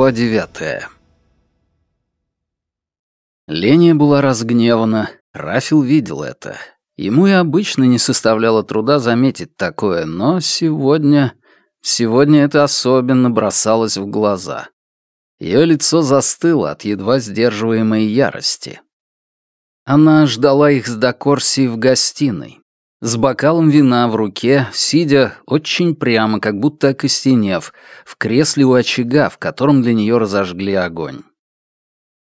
Глава девятая Леня была разгневана, Рафил видел это. Ему и обычно не составляло труда заметить такое, но сегодня... Сегодня это особенно бросалось в глаза. Ее лицо застыло от едва сдерживаемой ярости. Она ждала их с Докорси в гостиной с бокалом вина в руке, сидя очень прямо, как будто окостенев, в кресле у очага, в котором для нее разожгли огонь.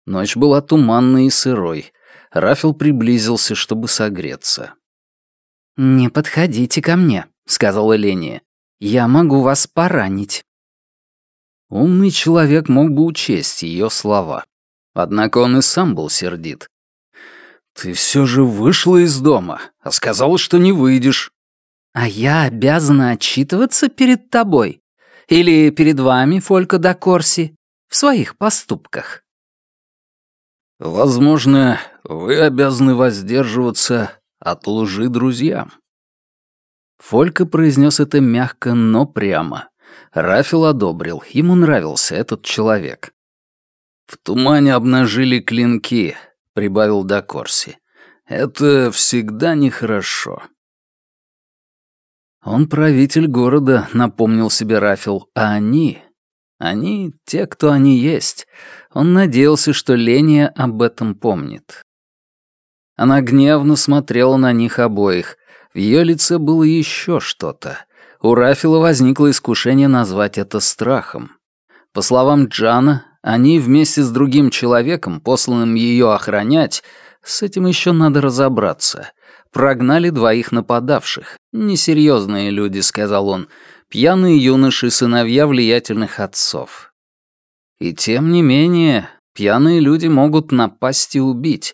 Ночь была туманной и сырой. Рафил приблизился, чтобы согреться. «Не подходите ко мне», — сказала Леня. «Я могу вас поранить». Умный человек мог бы учесть ее слова. Однако он и сам был сердит. «Ты все же вышла из дома, а сказала, что не выйдешь». «А я обязана отчитываться перед тобой? Или перед вами, Фолька да Корси, в своих поступках?» «Возможно, вы обязаны воздерживаться от лжи друзьям». Фолька произнес это мягко, но прямо. Рафил одобрил, ему нравился этот человек. В тумане обнажили клинки, — прибавил Дакорси. «Это всегда нехорошо». Он правитель города, напомнил себе Рафил, а они... Они — те, кто они есть. Он надеялся, что Ления об этом помнит. Она гневно смотрела на них обоих. В ее лице было еще что-то. У Рафила возникло искушение назвать это страхом. По словам Джана, они вместе с другим человеком, посланным ее охранять, с этим еще надо разобраться, прогнали двоих нападавших. Несерьезные люди, сказал он, пьяные юноши, сыновья влиятельных отцов. И тем не менее, пьяные люди могут напасть и убить.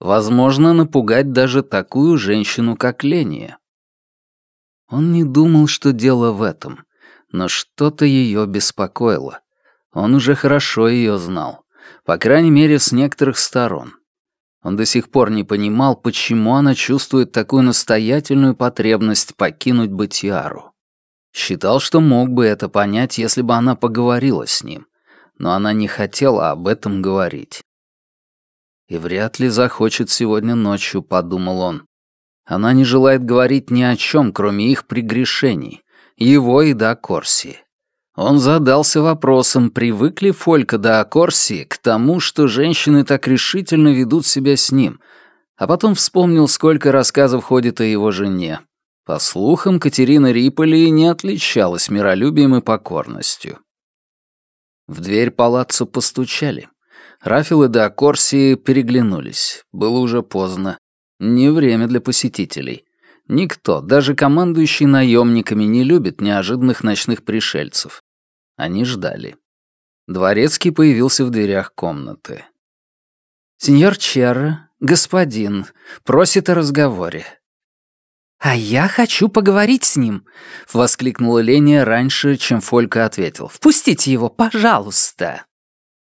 Возможно, напугать даже такую женщину, как Ления. Он не думал, что дело в этом, но что-то ее беспокоило. Он уже хорошо ее знал, по крайней мере, с некоторых сторон. Он до сих пор не понимал, почему она чувствует такую настоятельную потребность покинуть Батиару. Считал, что мог бы это понять, если бы она поговорила с ним, но она не хотела об этом говорить. И вряд ли захочет сегодня ночью, подумал он. Она не желает говорить ни о чем, кроме их прегрешений, его и до Корсии. Он задался вопросом, привык ли Фолька до Акорсии к тому, что женщины так решительно ведут себя с ним, а потом вспомнил, сколько рассказов ходит о его жене. По слухам, Катерина Риполи не отличалась миролюбием и покорностью. В дверь палаццо постучали. Рафил и до Акорсии переглянулись. Было уже поздно. Не время для посетителей. Никто, даже командующий наемниками, не любит неожиданных ночных пришельцев. Они ждали. Дворецкий появился в дверях комнаты. «Сеньор Черра, господин, просит о разговоре». «А я хочу поговорить с ним», — воскликнула Леня раньше, чем Фолька ответил. «Впустите его, пожалуйста».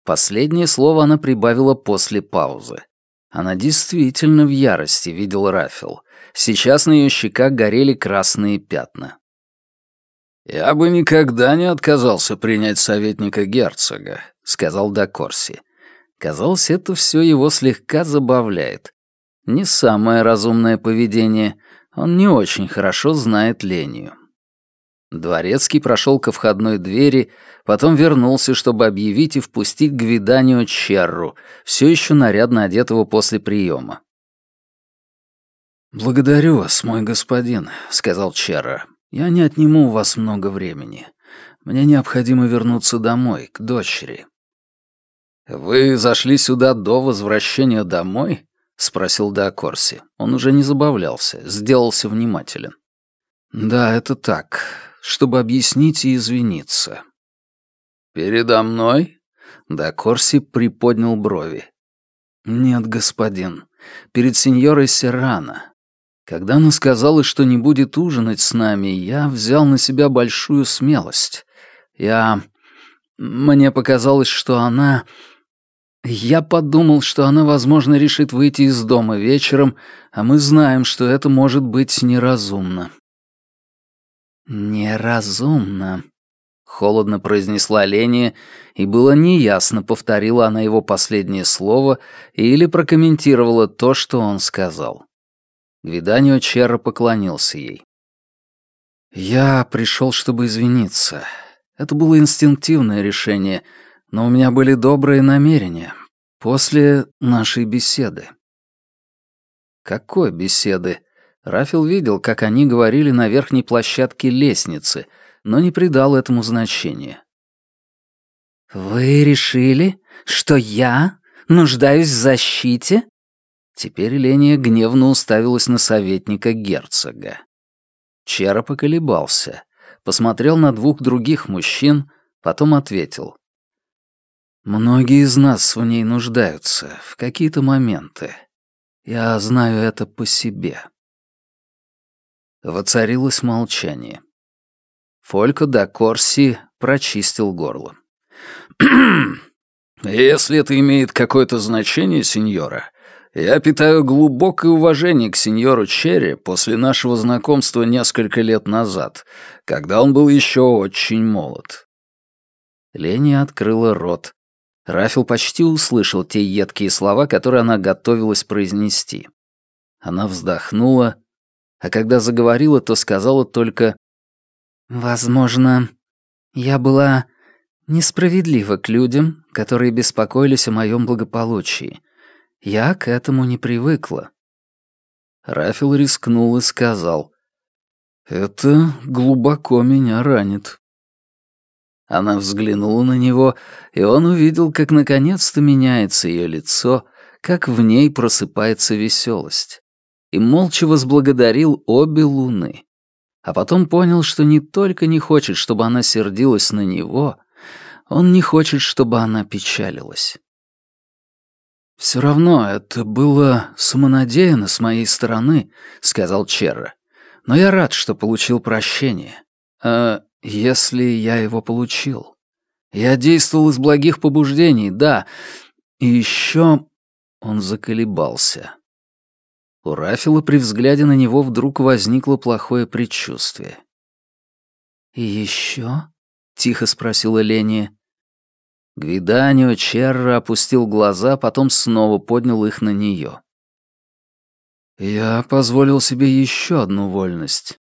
Последнее слово она прибавила после паузы. Она действительно в ярости, видел Рафил. Сейчас на ее щеках горели красные пятна. «Я бы никогда не отказался принять советника герцога», — сказал Дакорси. Казалось, это все его слегка забавляет. Не самое разумное поведение, он не очень хорошо знает Лению. Дворецкий прошел ко входной двери, потом вернулся, чтобы объявить и впустить Гвиданио Черру, все еще нарядно одетого после приема. «Благодарю вас, мой господин», — сказал Черра. Я не отниму у вас много времени. Мне необходимо вернуться домой, к дочери». «Вы зашли сюда до возвращения домой?» — спросил Деокорси. Он уже не забавлялся, сделался внимателен. «Да, это так, чтобы объяснить и извиниться». «Передо мной?» — Деокорси приподнял брови. «Нет, господин, перед сеньорой Серрано. Когда она сказала, что не будет ужинать с нами, я взял на себя большую смелость. Я... Мне показалось, что она... Я подумал, что она, возможно, решит выйти из дома вечером, а мы знаем, что это может быть неразумно. Неразумно. холодно произнесла Леня, и было неясно, повторила она его последнее слово или прокомментировала то, что он сказал. Гвиданио Черро поклонился ей. «Я пришел, чтобы извиниться. Это было инстинктивное решение, но у меня были добрые намерения. После нашей беседы». «Какой беседы?» Рафил видел, как они говорили на верхней площадке лестницы, но не придал этому значения. «Вы решили, что я нуждаюсь в защите?» Теперь Ления гневно уставилась на советника герцога. Чера поколебался, посмотрел на двух других мужчин, потом ответил. «Многие из нас в ней нуждаются в какие-то моменты. Я знаю это по себе». Воцарилось молчание. Фолько да Корси прочистил горло. «Если это имеет какое-то значение, сеньора, я питаю глубокое уважение к сеньору Черри после нашего знакомства несколько лет назад, когда он был еще очень молод». Лени открыла рот. Рафил почти услышал те едкие слова, которые она готовилась произнести. Она вздохнула, а когда заговорила, то сказала только «Возможно, я была несправедлива к людям, которые беспокоились о моем благополучии. Я к этому не привыкла». Рафил рискнул и сказал «Это глубоко меня ранит». Она взглянула на него, и он увидел, как наконец-то меняется ее лицо, как в ней просыпается веселость и молча возблагодарил обе луны. А потом понял, что не только не хочет, чтобы она сердилась на него, он не хочет, чтобы она печалилась. «Все равно это было самонадеянно с моей стороны», — сказал Черра. «Но я рад, что получил прощение. А если я его получил? Я действовал из благих побуждений, да. И еще...» Он заколебался. У Рафила при взгляде на него вдруг возникло плохое предчувствие. «И еще?» — тихо спросила Леня. Гвиданио Черра опустил глаза, потом снова поднял их на нее. «Я позволил себе еще одну вольность».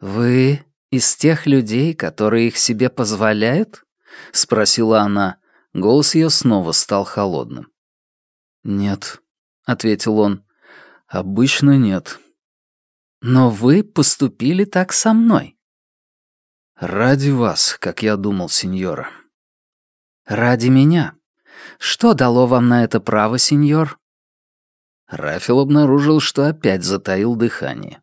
«Вы из тех людей, которые их себе позволяют?» — спросила она. Голос ее снова стал холодным. «Нет», — ответил он. Обычно нет. Но вы поступили так со мной. Ради вас, как я думал, сеньора. Ради меня. Что дало вам на это право, сеньор? Рафил обнаружил, что опять затаил дыхание.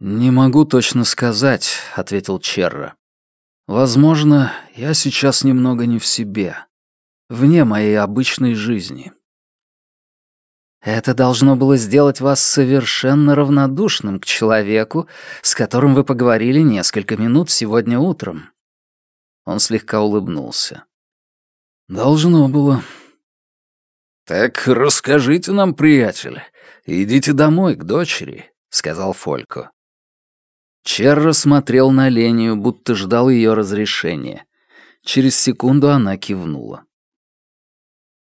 «Не могу точно сказать», — ответил Черра. «Возможно, я сейчас немного не в себе, вне моей обычной жизни. Это должно было сделать вас совершенно равнодушным к человеку, с которым вы поговорили несколько минут сегодня утром. Он слегка улыбнулся. Должно было. Так расскажите нам, приятель. Идите домой к дочери, сказал Фолько. Черра смотрел на Лению, будто ждал ее разрешения. Через секунду она кивнула.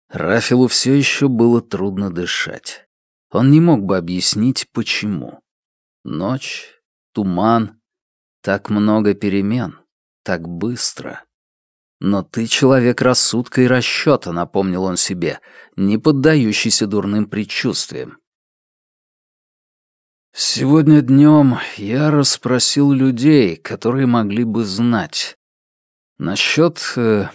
Рафилу все еще было трудно дышать. Он не мог бы объяснить, почему. Ночь, туман, так много перемен, так быстро. Но ты человек рассудка и расчета, напомнил он себе, не поддающийся дурным предчувствиям. Сегодня днем я расспросил людей, которые могли бы знать. Насчет э,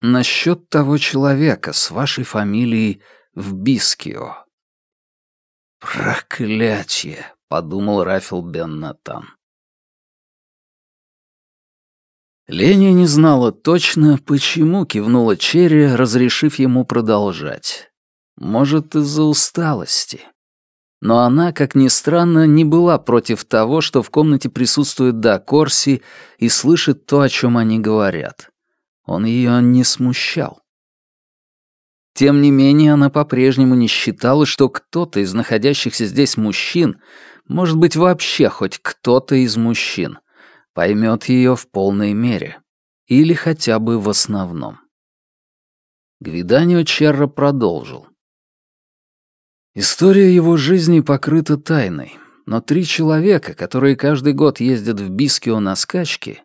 насчет того человека с вашей фамилией в Бискио». «Проклятие!» — подумал Рафил Беннатан. Леня не знала точно, почему кивнула Черри, разрешив ему продолжать. Может, из-за усталости. Но она, как ни странно, не была против того, что в комнате присутствует Да Корси и слышит то, о чем они говорят. Он ее не смущал. Тем не менее, она по-прежнему не считала, что кто-то из находящихся здесь мужчин, может быть, вообще хоть кто-то из мужчин, поймет ее в полной мере. Или хотя бы в основном. Гвиданио Черро продолжил. История его жизни покрыта тайной, но три человека, которые каждый год ездят в Бискио на скачки,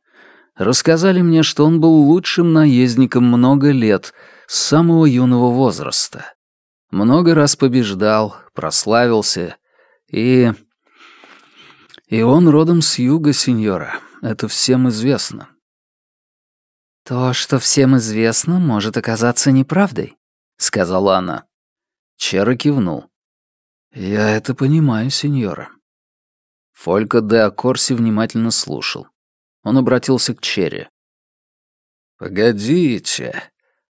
рассказали мне, что он был лучшим наездником много лет, с самого юного возраста. Много раз побеждал, прославился, и... И он родом с юга, сеньора. Это всем известно. «То, что всем известно, может оказаться неправдой», — сказала она. Чера кивнул. «Я это понимаю, сеньора». Фолька де Акорси внимательно слушал. Он обратился к Черри. «Погодите,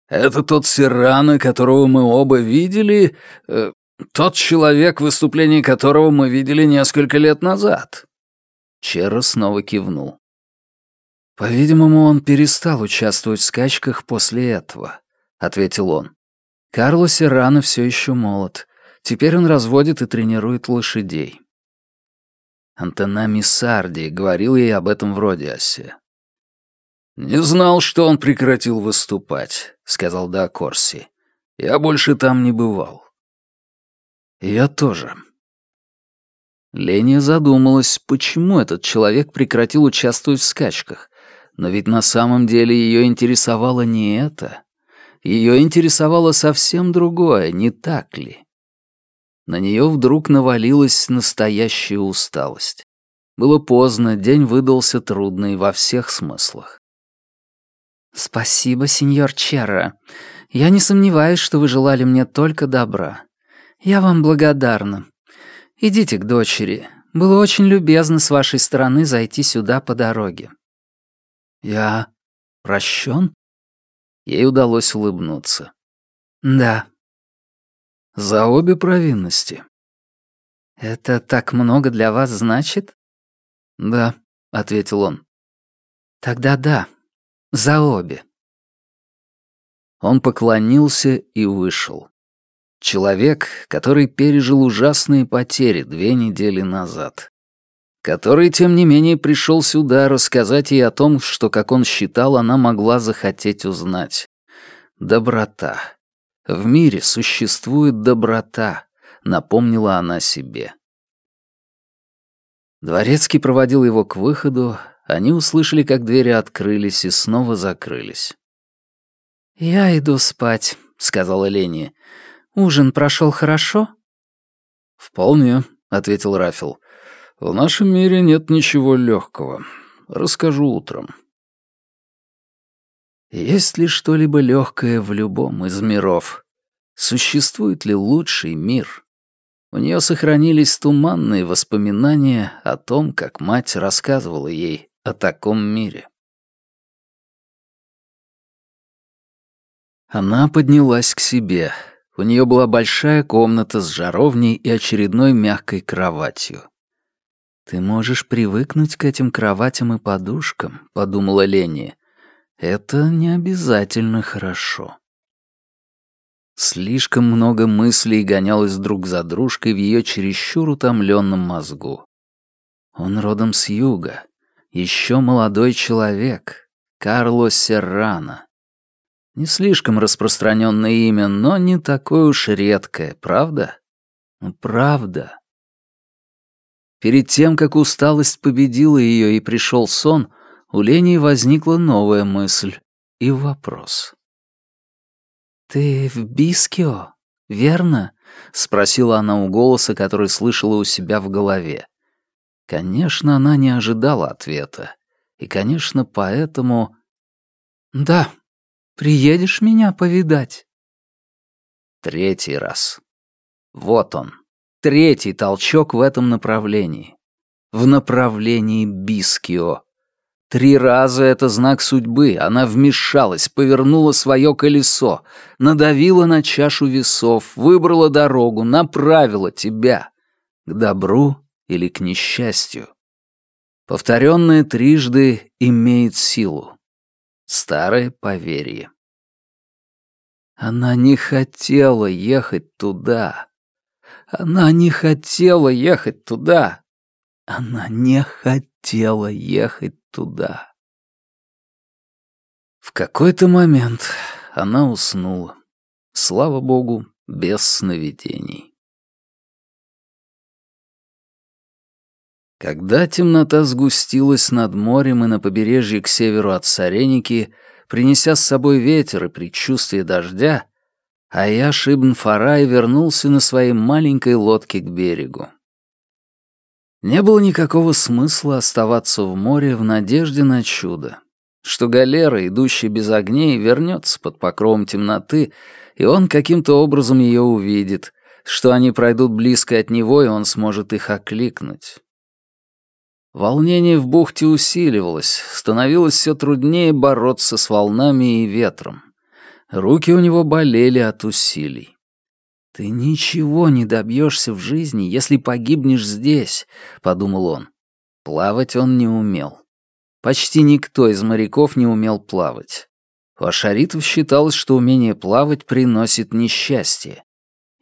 это тот Сирано, которого мы оба видели, э, тот человек, выступление которого мы видели несколько лет назад?» Черра снова кивнул. «По-видимому, он перестал участвовать в скачках после этого», — ответил он. «Карло Серрано все еще молод. Теперь он разводит и тренирует лошадей». Антонами Сарди говорил ей об этом в Родиасе. «Не знал, что он прекратил выступать», — сказал Да Корси. «Я больше там не бывал». «Я тоже». Леня задумалась, почему этот человек прекратил участвовать в скачках. Но ведь на самом деле ее интересовало не это. Ее интересовало совсем другое, не так ли? На нее вдруг навалилась настоящая усталость. Было поздно, день выдался трудный во всех смыслах. «Спасибо, сеньор Черра. Я не сомневаюсь, что вы желали мне только добра. Я вам благодарна. Идите к дочери. Было очень любезно с вашей стороны зайти сюда по дороге». «Я прощен?» Ей удалось улыбнуться. «Да». «За обе провинности». «Это так много для вас значит?» «Да», — ответил он. «Тогда да, за обе». Он поклонился и вышел. Человек, который пережил ужасные потери две недели назад. Который, тем не менее, пришел сюда рассказать ей о том, что, как он считал, она могла захотеть узнать. Доброта. В мире существует доброта, напомнила она себе. Дворецкий проводил его к выходу, они услышали, как двери открылись и снова закрылись. «Я иду спать», — сказала Лени. «Ужин прошел хорошо?» «Вполне», — ответил Рафил. «В нашем мире нет ничего легкого. Расскажу утром». Есть ли что-либо легкое в любом из миров? Существует ли лучший мир? У нее сохранились туманные воспоминания о том, как мать рассказывала ей о таком мире. Она поднялась к себе. У нее была большая комната с жаровней и очередной мягкой кроватью. «Ты можешь привыкнуть к этим кроватям и подушкам», — подумала Ленни. «Это не обязательно хорошо». Слишком много мыслей гонялось друг за дружкой в ее чересчур утомленном мозгу. Он родом с юга. Еще молодой человек. Карло Серрано. Не слишком распространенное имя, но не такое уж редкое, правда? Ну, правда. Перед тем, как усталость победила ее и пришел сон, у Лени возникла новая мысль и вопрос. «Ты в Бискио, верно?» — спросила она у голоса, который слышала у себя в голове. Конечно, она не ожидала ответа. И, конечно, поэтому... «Да, приедешь меня повидать?» Третий раз. Вот он. Третий толчок в этом направлении. В направлении Бискио. Три раза это знак судьбы. Она вмешалась, повернула свое колесо, надавила на чашу весов, выбрала дорогу, направила тебя. К добру или к несчастью. Повторенное трижды имеет силу. Старое поверье. Она не хотела ехать туда. Она не хотела ехать туда. Она не хотела ехать туда. В какой-то момент она уснула. Слава богу, без сновидений. Когда темнота сгустилась над морем и на побережье к северу от Сареники, принеся с собой ветер и предчувствие дождя, Аяш ибн Фарай вернулся на своей маленькой лодке к берегу. Не было никакого смысла оставаться в море в надежде на чудо, что галера, идущая без огней, вернется под покровом темноты, и он каким-то образом ее увидит, что они пройдут близко от него, и он сможет их окликнуть. Волнение в бухте усиливалось, становилось все труднее бороться с волнами и ветром. Руки у него болели от усилий. «Ты ничего не добьешься в жизни, если погибнешь здесь», — подумал он. Плавать он не умел. Почти никто из моряков не умел плавать. У ашаритов считалось, что умение плавать приносит несчастье.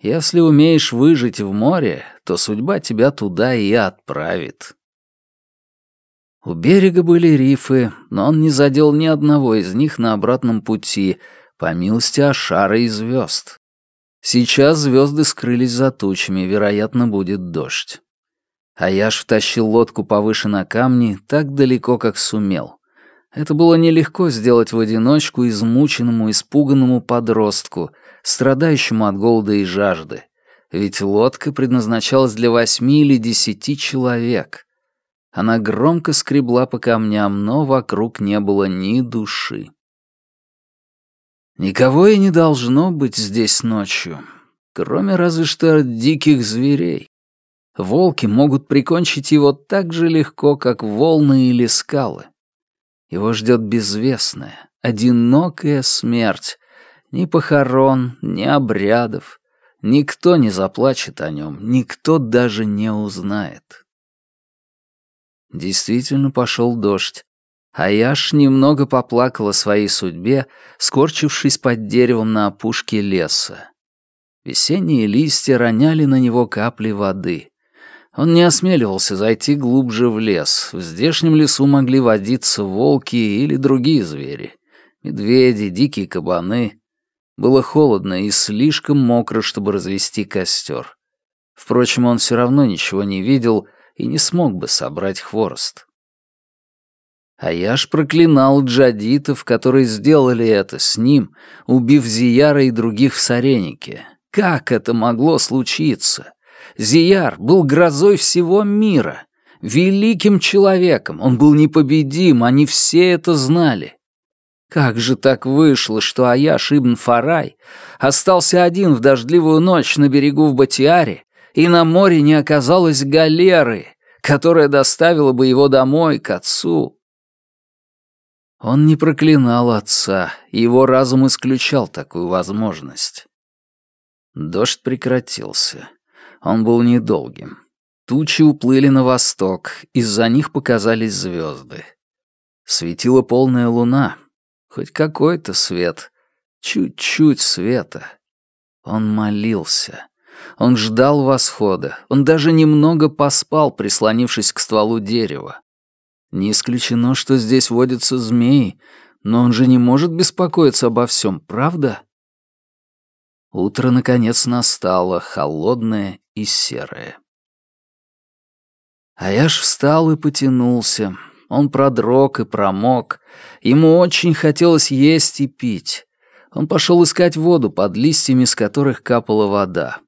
Если умеешь выжить в море, то судьба тебя туда и отправит. У берега были рифы, но он не задел ни одного из них на обратном пути, по милости Ашара и звезд. Сейчас звезды скрылись за тучами, вероятно, будет дождь. Аяш втащил лодку повыше на камни так далеко, как сумел. Это было нелегко сделать в одиночку измученному, испуганному подростку, страдающему от голода и жажды. Ведь лодка предназначалась для восьми или десяти человек. Она громко скребла по камням, но вокруг не было ни души. Никого и не должно быть здесь ночью, кроме разве что диких зверей. Волки могут прикончить его так же легко, как волны или скалы. Его ждет безвестная, одинокая смерть. Ни похорон, ни обрядов. Никто не заплачет о нем, никто даже не узнает. Действительно пошел дождь. А Яш немного поплакала своей судьбе, скорчившись под деревом на опушке леса. Весенние листья роняли на него капли воды. Он не осмеливался зайти глубже в лес. В здешнем лесу могли водиться волки или другие звери. Медведи, дикие кабаны. Было холодно и слишком мокро, чтобы развести костер. Впрочем, он все равно ничего не видел и не смог бы собрать хворост. А я ж проклинал джадитов, которые сделали это с ним, убив Зияра и других в Саренике. Как это могло случиться? Зияр был грозой всего мира, великим человеком, он был непобедим, они все это знали. Как же так вышло, что Аяш ибн Фарай остался один в дождливую ночь на берегу в Батиаре и на море не оказалось галеры, которая доставила бы его домой, к отцу. Он не проклинал отца, его разум исключал такую возможность. Дождь прекратился. Он был недолгим. Тучи уплыли на восток, из-за них показались звезды. Светила полная луна, хоть какой-то свет, чуть-чуть света. Он молился. Он ждал восхода. Он даже немного поспал, прислонившись к стволу дерева. Не исключено, что здесь водятся змеи, но он же не может беспокоиться обо всем, правда? Утро, наконец, настало, холодное и серое. Аяш встал и потянулся. Он продрог и промок. Ему очень хотелось есть и пить. Он пошел искать воду под листьями, с которых капала вода.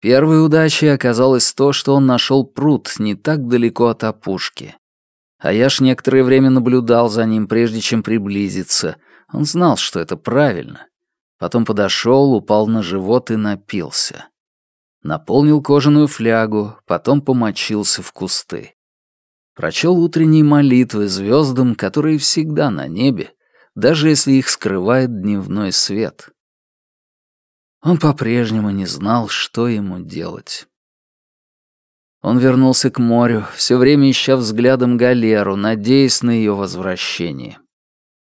Первой удачей оказалось то, что он нашел пруд не так далеко от опушки. А я ж некоторое время наблюдал за ним, прежде чем приблизиться. Он знал, что это правильно. Потом подошел, упал на живот и напился. Наполнил кожаную флягу, потом помочился в кусты. Прочел утренние молитвы звездам, которые всегда на небе, даже если их скрывает дневной свет. Он по-прежнему не знал, что ему делать. Он вернулся к морю, все время ища взглядом галеру, надеясь на ее возвращение.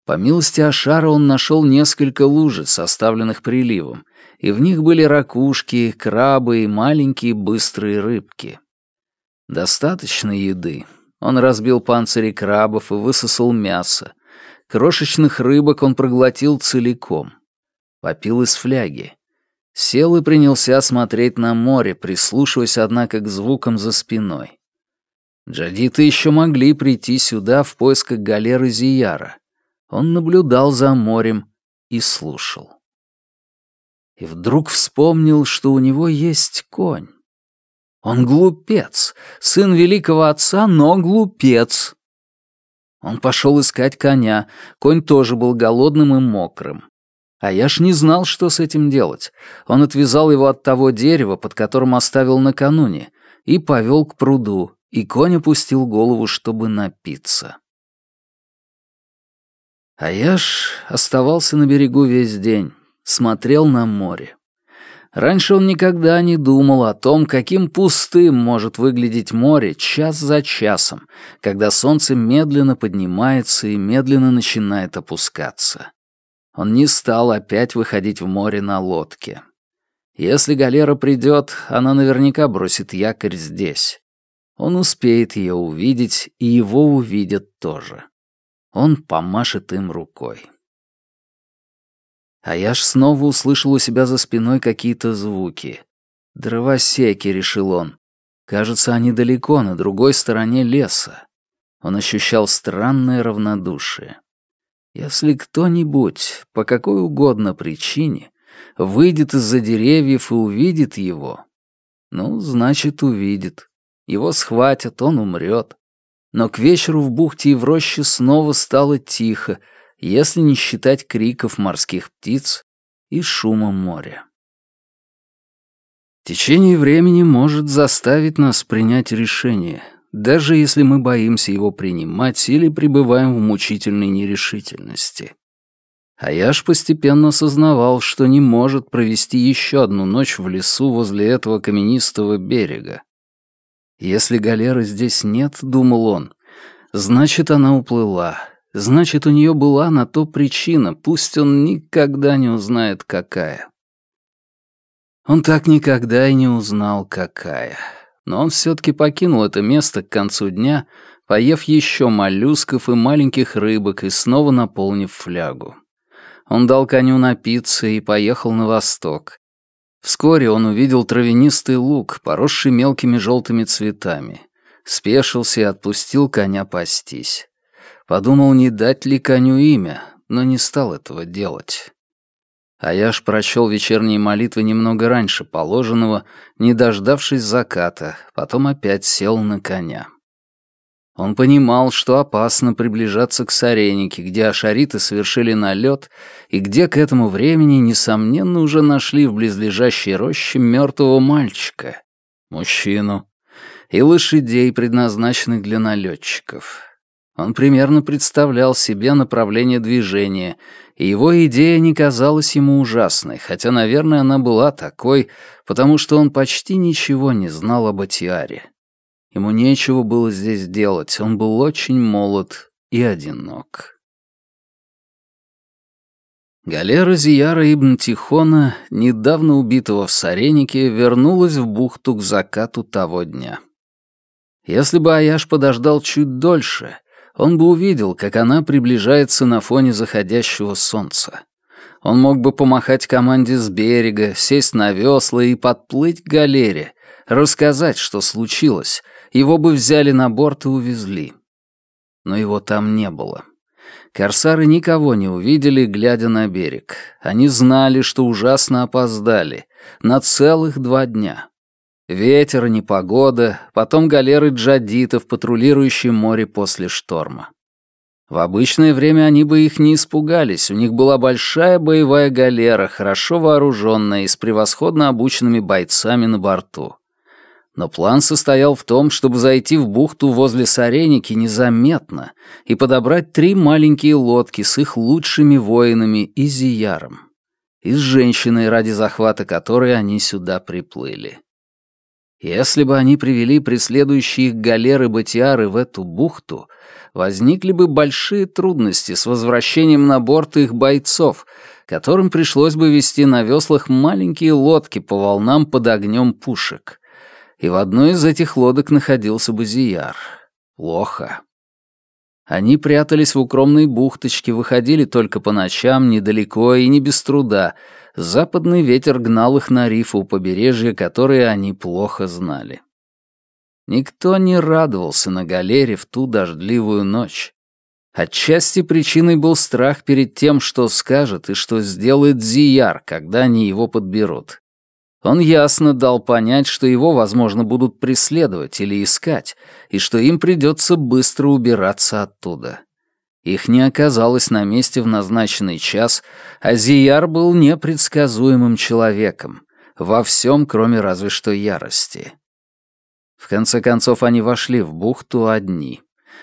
По милости Ашара он нашел несколько лужиц, оставленных приливом, и в них были ракушки, крабы и маленькие быстрые рыбки. Достаточно еды. Он разбил панцири крабов и высосал мясо. Крошечных рыбок он проглотил целиком. Попил из фляги. Сел и принялся смотреть на море, прислушиваясь, однако, к звукам за спиной. Джадиты еще могли прийти сюда в поисках галеры Зияра. Он наблюдал за морем и слушал. И вдруг вспомнил, что у него есть конь. Он глупец, сын великого отца, но глупец. Он пошел искать коня, конь тоже был голодным и мокрым. А я ж не знал, что с этим делать. Он отвязал его от того дерева, под которым оставил накануне, и повел к пруду, и конь опустил голову, чтобы напиться. А я ж оставался на берегу весь день, смотрел на море. Раньше он никогда не думал о том, каким пустым может выглядеть море час за часом, когда солнце медленно поднимается и медленно начинает опускаться. Он не стал опять выходить в море на лодке. Если галера придет, она наверняка бросит якорь здесь. Он успеет ее увидеть, и его увидят тоже. Он помашет им рукой. А я ж снова услышал у себя за спиной какие-то звуки. Дровосеки, решил он. Кажется, они далеко, на другой стороне леса. Он ощущал странное равнодушие. Если кто-нибудь, по какой угодно причине, выйдет из-за деревьев и увидит его, ну, значит, увидит. Его схватят, он умрет. Но к вечеру в бухте и в роще снова стало тихо, если не считать криков морских птиц и шума моря. Течение времени может заставить нас принять решение, даже если мы боимся его принимать или пребываем в мучительной нерешительности. А я ж постепенно осознавал, что не может провести еще одну ночь в лесу возле этого каменистого берега. Если галеры здесь нет, думал он, значит, она уплыла, Значит, у нее была на то причина, пусть он никогда не узнает, какая. Он так никогда и не узнал, какая. Но он все-таки покинул это место к концу дня, поев еще моллюсков и маленьких рыбок и снова наполнив флягу. Он дал коню напиться и поехал на восток. Вскоре он увидел травянистый луг, поросший мелкими желтыми цветами. Спешился и отпустил коня пастись. Подумал, не дать ли коню имя, но не стал этого делать. А ж прочел вечерние молитвы немного раньше положенного, не дождавшись заката, потом опять сел на коня. Он понимал, что опасно приближаться к Саренике, где ашариты совершили налет, и где к этому времени, несомненно, уже нашли в близлежащей роще мертвого мальчика, мужчину, и лошадей, предназначенных для налетчиков. Он примерно представлял себе направление движения, и его идея не казалась ему ужасной, хотя, наверное, она была такой, потому что он почти ничего не знал об Атиаре. Ему нечего было здесь делать, он был очень молод и одинок. Галера Зияра ибн Тихона, недавно убитого в Саренике, вернулась в бухту к закату того дня. Если бы Аяш подождал чуть дольше, он бы увидел, как она приближается на фоне заходящего солнца. Он мог бы помахать команде с берега, сесть на весла и подплыть к галере, рассказать, что случилось. Его бы взяли на борт и увезли. Но его там не было. Корсары никого не увидели, глядя на берег. Они знали, что ужасно опоздали. На целых два дня. Ветер непогода, потом галеры джадитов, патрулирующие море после шторма. В обычное время они бы их не испугались, у них была большая боевая галера, хорошо вооруженная и с превосходно обученными бойцами на борту. Но план состоял в том, чтобы зайти в бухту возле Сареники незаметно и подобрать три маленькие лодки с их лучшими воинами и зияром. И с женщиной, ради захвата которой они сюда приплыли. Если бы они привели преследующие их галеры Батиары в эту бухту, возникли бы большие трудности с возвращением на борт их бойцов, которым пришлось бы вести на веслах маленькие лодки по волнам под огнем пушек. и в одной из этих лодок находился бы Зияр. Плохо. Они прятались в укромной бухточке, выходили только по ночам, недалеко и не без труда. Западный ветер гнал их на рифы у побережья, которые они плохо знали. Никто не радовался на галере в ту дождливую ночь. Отчасти причиной был страх перед тем, что скажет и что сделает Зияр, когда они его подберут. Он ясно дал понять, что его, возможно, будут преследовать или искать, и что им придется быстро убираться оттуда. Их не оказалось на месте в назначенный час, а Зияр был непредсказуемым человеком, во всем, кроме разве что ярости. В конце концов, они вошли в бухту одни.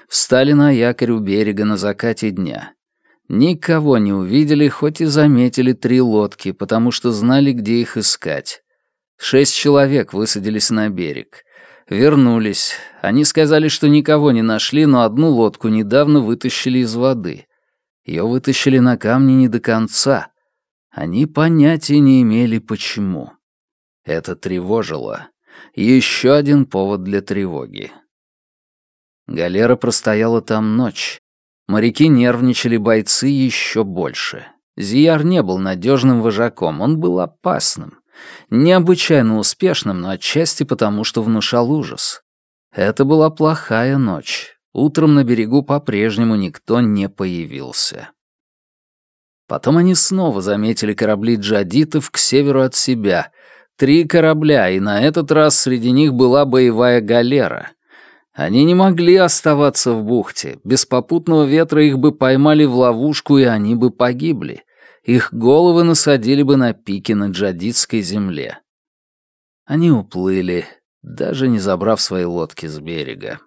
Встали на якорь у берега на закате дня. Никого не увидели, хоть и заметили три лодки, потому что знали, где их искать. Шесть человек высадились на берег. Вернулись. Они сказали, что никого не нашли, но одну лодку недавно вытащили из воды. Ее вытащили на камне не до конца. Они понятия не имели, почему. Это тревожило. Еще один повод для тревоги. Галера простояла там ночь. Моряки нервничали, бойцы еще больше. Зияр не был надежным вожаком, он был опасным. Необычайно успешным, но отчасти потому, что внушал ужас. Это была плохая ночь. Утром на берегу по-прежнему никто не появился. Потом они снова заметили корабли джадитов к северу от себя. Три корабля, и на этот раз среди них была боевая галера. Они не могли оставаться в бухте. Без попутного ветра их бы поймали в ловушку, и они бы погибли их головы насадили бы на пике на джадитской земле. Они уплыли, даже не забрав свои лодки с берега.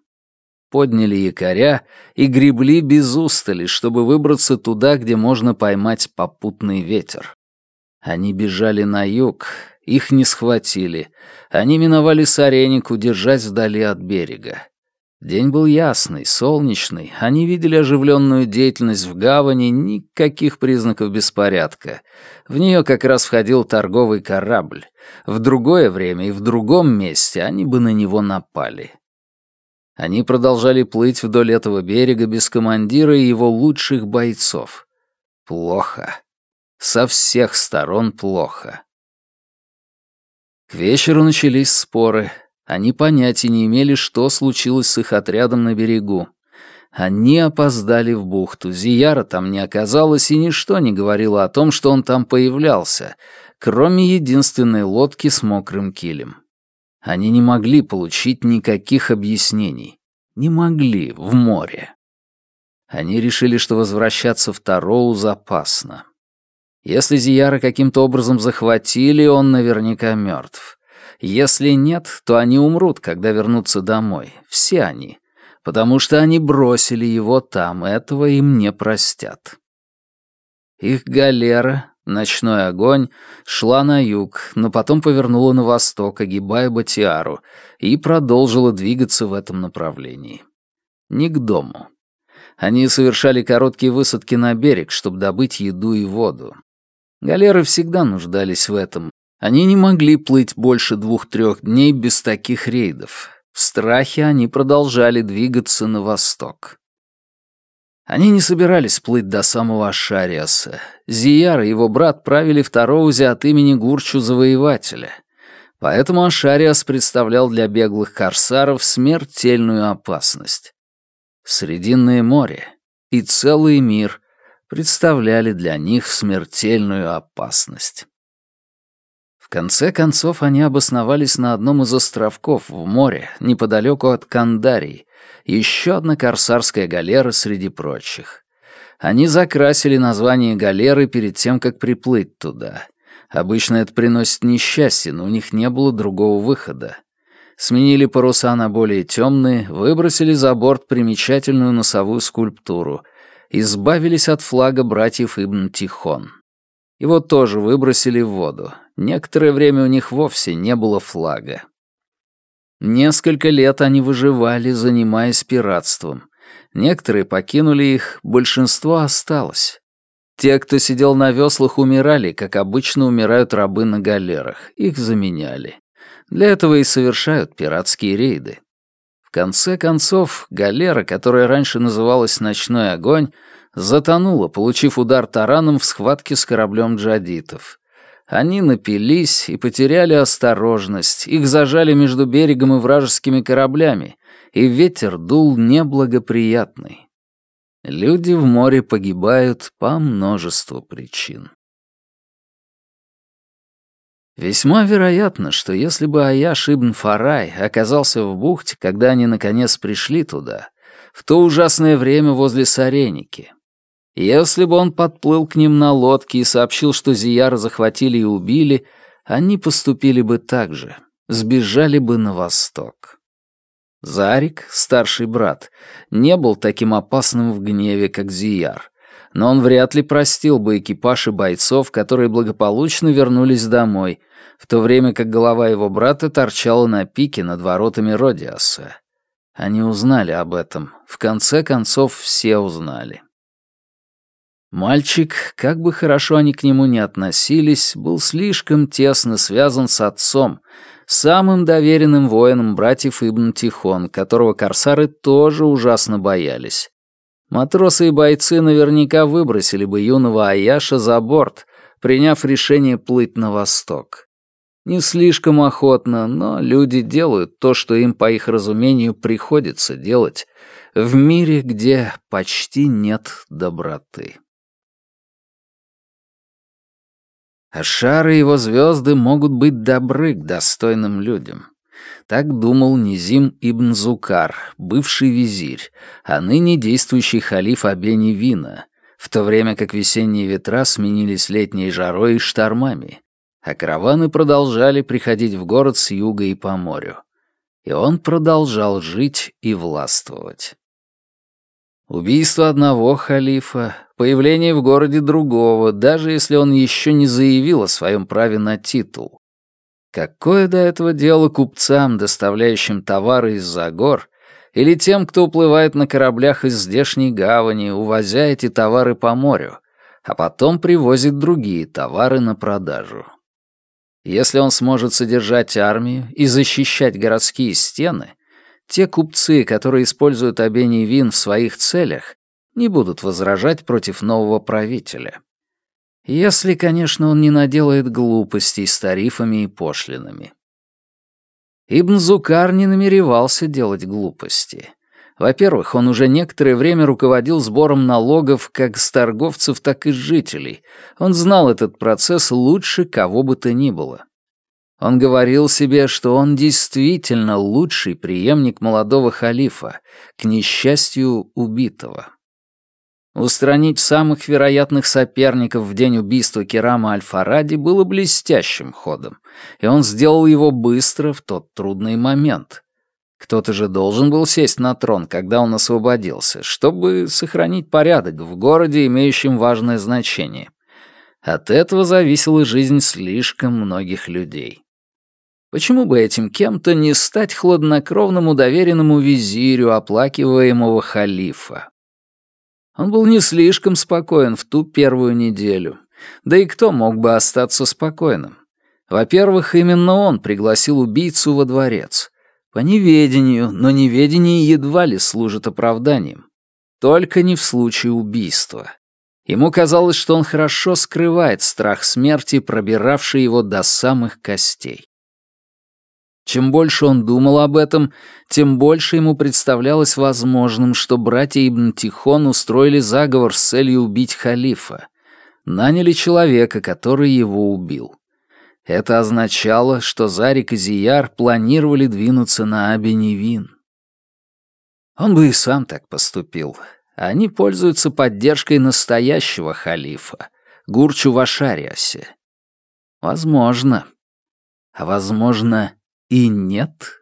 Подняли якоря и гребли без устали, чтобы выбраться туда, где можно поймать попутный ветер. Они бежали на юг, их не схватили. Они миновали Саренику, держась вдали от берега. День был ясный, солнечный, они видели оживленную деятельность в гавани, никаких признаков беспорядка. В нее как раз входил торговый корабль. В другое время и в другом месте они бы на него напали. Они продолжали плыть вдоль этого берега без командира и его лучших бойцов. Плохо. Со всех сторон плохо. К вечеру начались споры — они понятия не имели, что случилось с их отрядом на берегу. Они опоздали в бухту, Зияра там не оказалось, и ничто не говорило о том, что он там появлялся, кроме единственной лодки с мокрым килем. Они не могли получить никаких объяснений. Не могли в море. Они решили, что возвращаться в Тароу запасно. Если Зияра каким-то образом захватили, он наверняка мертв. Если нет, то они умрут, когда вернутся домой. Все они. Потому что они бросили его там, этого им не простят. Их галера, ночной огонь, шла на юг, но потом повернула на восток, огибая Батиару, и продолжила двигаться в этом направлении. Не к дому. Они совершали короткие высадки на берег, чтобы добыть еду и воду. Галеры всегда нуждались в этом, они не могли плыть больше двух-трех дней без таких рейдов. В страхе они продолжали двигаться на восток. Они не собирались плыть до самого Ашариаса. Зияр и его брат правили в Тароузе от имени Гурчу-завоевателя. Поэтому Ашариас представлял для беглых корсаров смертельную опасность. Срединное море и целый мир представляли для них смертельную опасность. В конце концов, они обосновались на одном из островков в море, неподалеку от Кандарии, еще одна корсарская галера среди прочих. Они закрасили название галеры перед тем, как приплыть туда. Обычно это приносит несчастье, но у них не было другого выхода. Сменили паруса на более темные, выбросили за борт примечательную носовую скульптуру, избавились от флага братьев Ибн Тихон. Его тоже выбросили в воду. Некоторое время у них вовсе не было флага. Несколько лет они выживали, занимаясь пиратством. Некоторые покинули их, большинство осталось. Те, кто сидел на веслах, умирали, как обычно умирают рабы на галерах. Их заменяли. Для этого и совершают пиратские рейды. В конце концов, галера, которая раньше называлась «Ночной огонь», затонула, получив удар тараном в схватке с кораблем джадитов. Они напились и потеряли осторожность, их зажали между берегом и вражескими кораблями, и ветер дул неблагоприятный. Люди в море погибают по множеству причин. Весьма вероятно, что если бы Аяш ибн Фарай оказался в бухте, когда они наконец пришли туда, в то ужасное время возле Сареники, если бы он подплыл к ним на лодке и сообщил, что Зияра захватили и убили, они поступили бы так же, сбежали бы на восток. Зарик, старший брат, не был таким опасным в гневе, как Зияр, но он вряд ли простил бы экипаж и бойцов, которые благополучно вернулись домой, в то время как голова его брата торчала на пике над воротами Родиаса. Они узнали об этом. В конце концов, все узнали. Мальчик, как бы хорошо они к нему ни относились, был слишком тесно связан с отцом, самым доверенным воином братьев Ибн Тихон, которого корсары тоже ужасно боялись. Матросы и бойцы наверняка выбросили бы юного Аяша за борт, приняв решение плыть на восток. Не слишком охотно, но люди делают то, что им, по их разумению, приходится делать, в мире, где почти нет доброты. А шары его звезды могут быть добры к достойным людям. Так думал Низим ибн Зукар, бывший визирь, а ныне действующий халиф Абени Вина, в то время как весенние ветра сменились летней жарой и штормами, а караваны продолжали приходить в город с юга и по морю. И он продолжал жить и властвовать. Убийство одного халифа, появление в городе другого, даже если он еще не заявил о своем праве на титул. Какое до этого дело купцам, доставляющим товары из-за гор, или тем, кто уплывает на кораблях из здешней гавани, увозя эти товары по морю, а потом привозит другие товары на продажу? Если он сможет содержать армию и защищать городские стены — те купцы, которые используют обений вин в своих целях, не будут возражать против нового правителя. Если, конечно, он не наделает глупостей с тарифами и пошлинами. Ибн Зукар не намеревался делать глупости. Во-первых, он уже некоторое время руководил сбором налогов как с торговцев, так и с жителей. Он знал этот процесс лучше кого бы то ни было. Он говорил себе, что он действительно лучший преемник молодого халифа, к несчастью убитого. Устранить самых вероятных соперников в день убийства Керама Аль-Фаради было блестящим ходом, и он сделал его быстро в тот трудный момент. Кто-то же должен был сесть на трон, когда он освободился, чтобы сохранить порядок в городе, имеющем важное значение. От этого зависела жизнь слишком многих людей. Почему бы этим кем-то не стать хладнокровному доверенному визирю оплакиваемого халифа? Он был не слишком спокоен в ту первую неделю. Да и кто мог бы остаться спокойным? Во-первых, именно он пригласил убийцу во дворец. По неведению, но неведение едва ли служит оправданием. Только не в случае убийства. Ему казалось, что он хорошо скрывает страх смерти, пробиравший его до самых костей. Чем больше он думал об этом, тем больше ему представлялось возможным, что братья Ибн Тихон устроили заговор с целью убить халифа. Наняли человека, который его убил. Это означало, что Зарик и Зияр планировали двинуться на Абеневин. Он бы и сам так поступил. Они пользуются поддержкой настоящего халифа, Гурчу Вашариасе. Возможно. А возможно, и нет?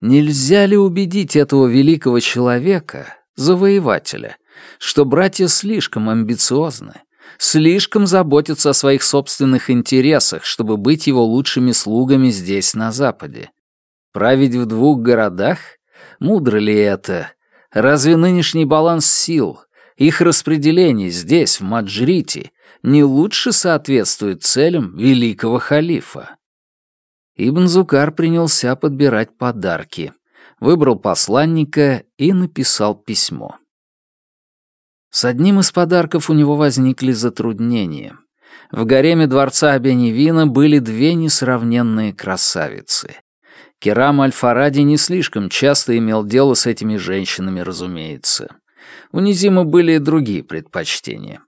Нельзя ли убедить этого великого человека, завоевателя, что братья слишком амбициозны, слишком заботятся о своих собственных интересах, чтобы быть его лучшими слугами здесь, на Западе? Править в двух городах? Мудро ли это? Разве нынешний баланс сил, их распределение здесь, в Маджрите, не лучше соответствует целям великого халифа? Ибн Зукар принялся подбирать подарки, выбрал посланника и написал письмо. С одним из подарков у него возникли затруднения. В гареме дворца Абеневина были две несравненные красавицы. Керам Аль-Фаради не слишком часто имел дело с этими женщинами, разумеется. У Низима были другие предпочтения.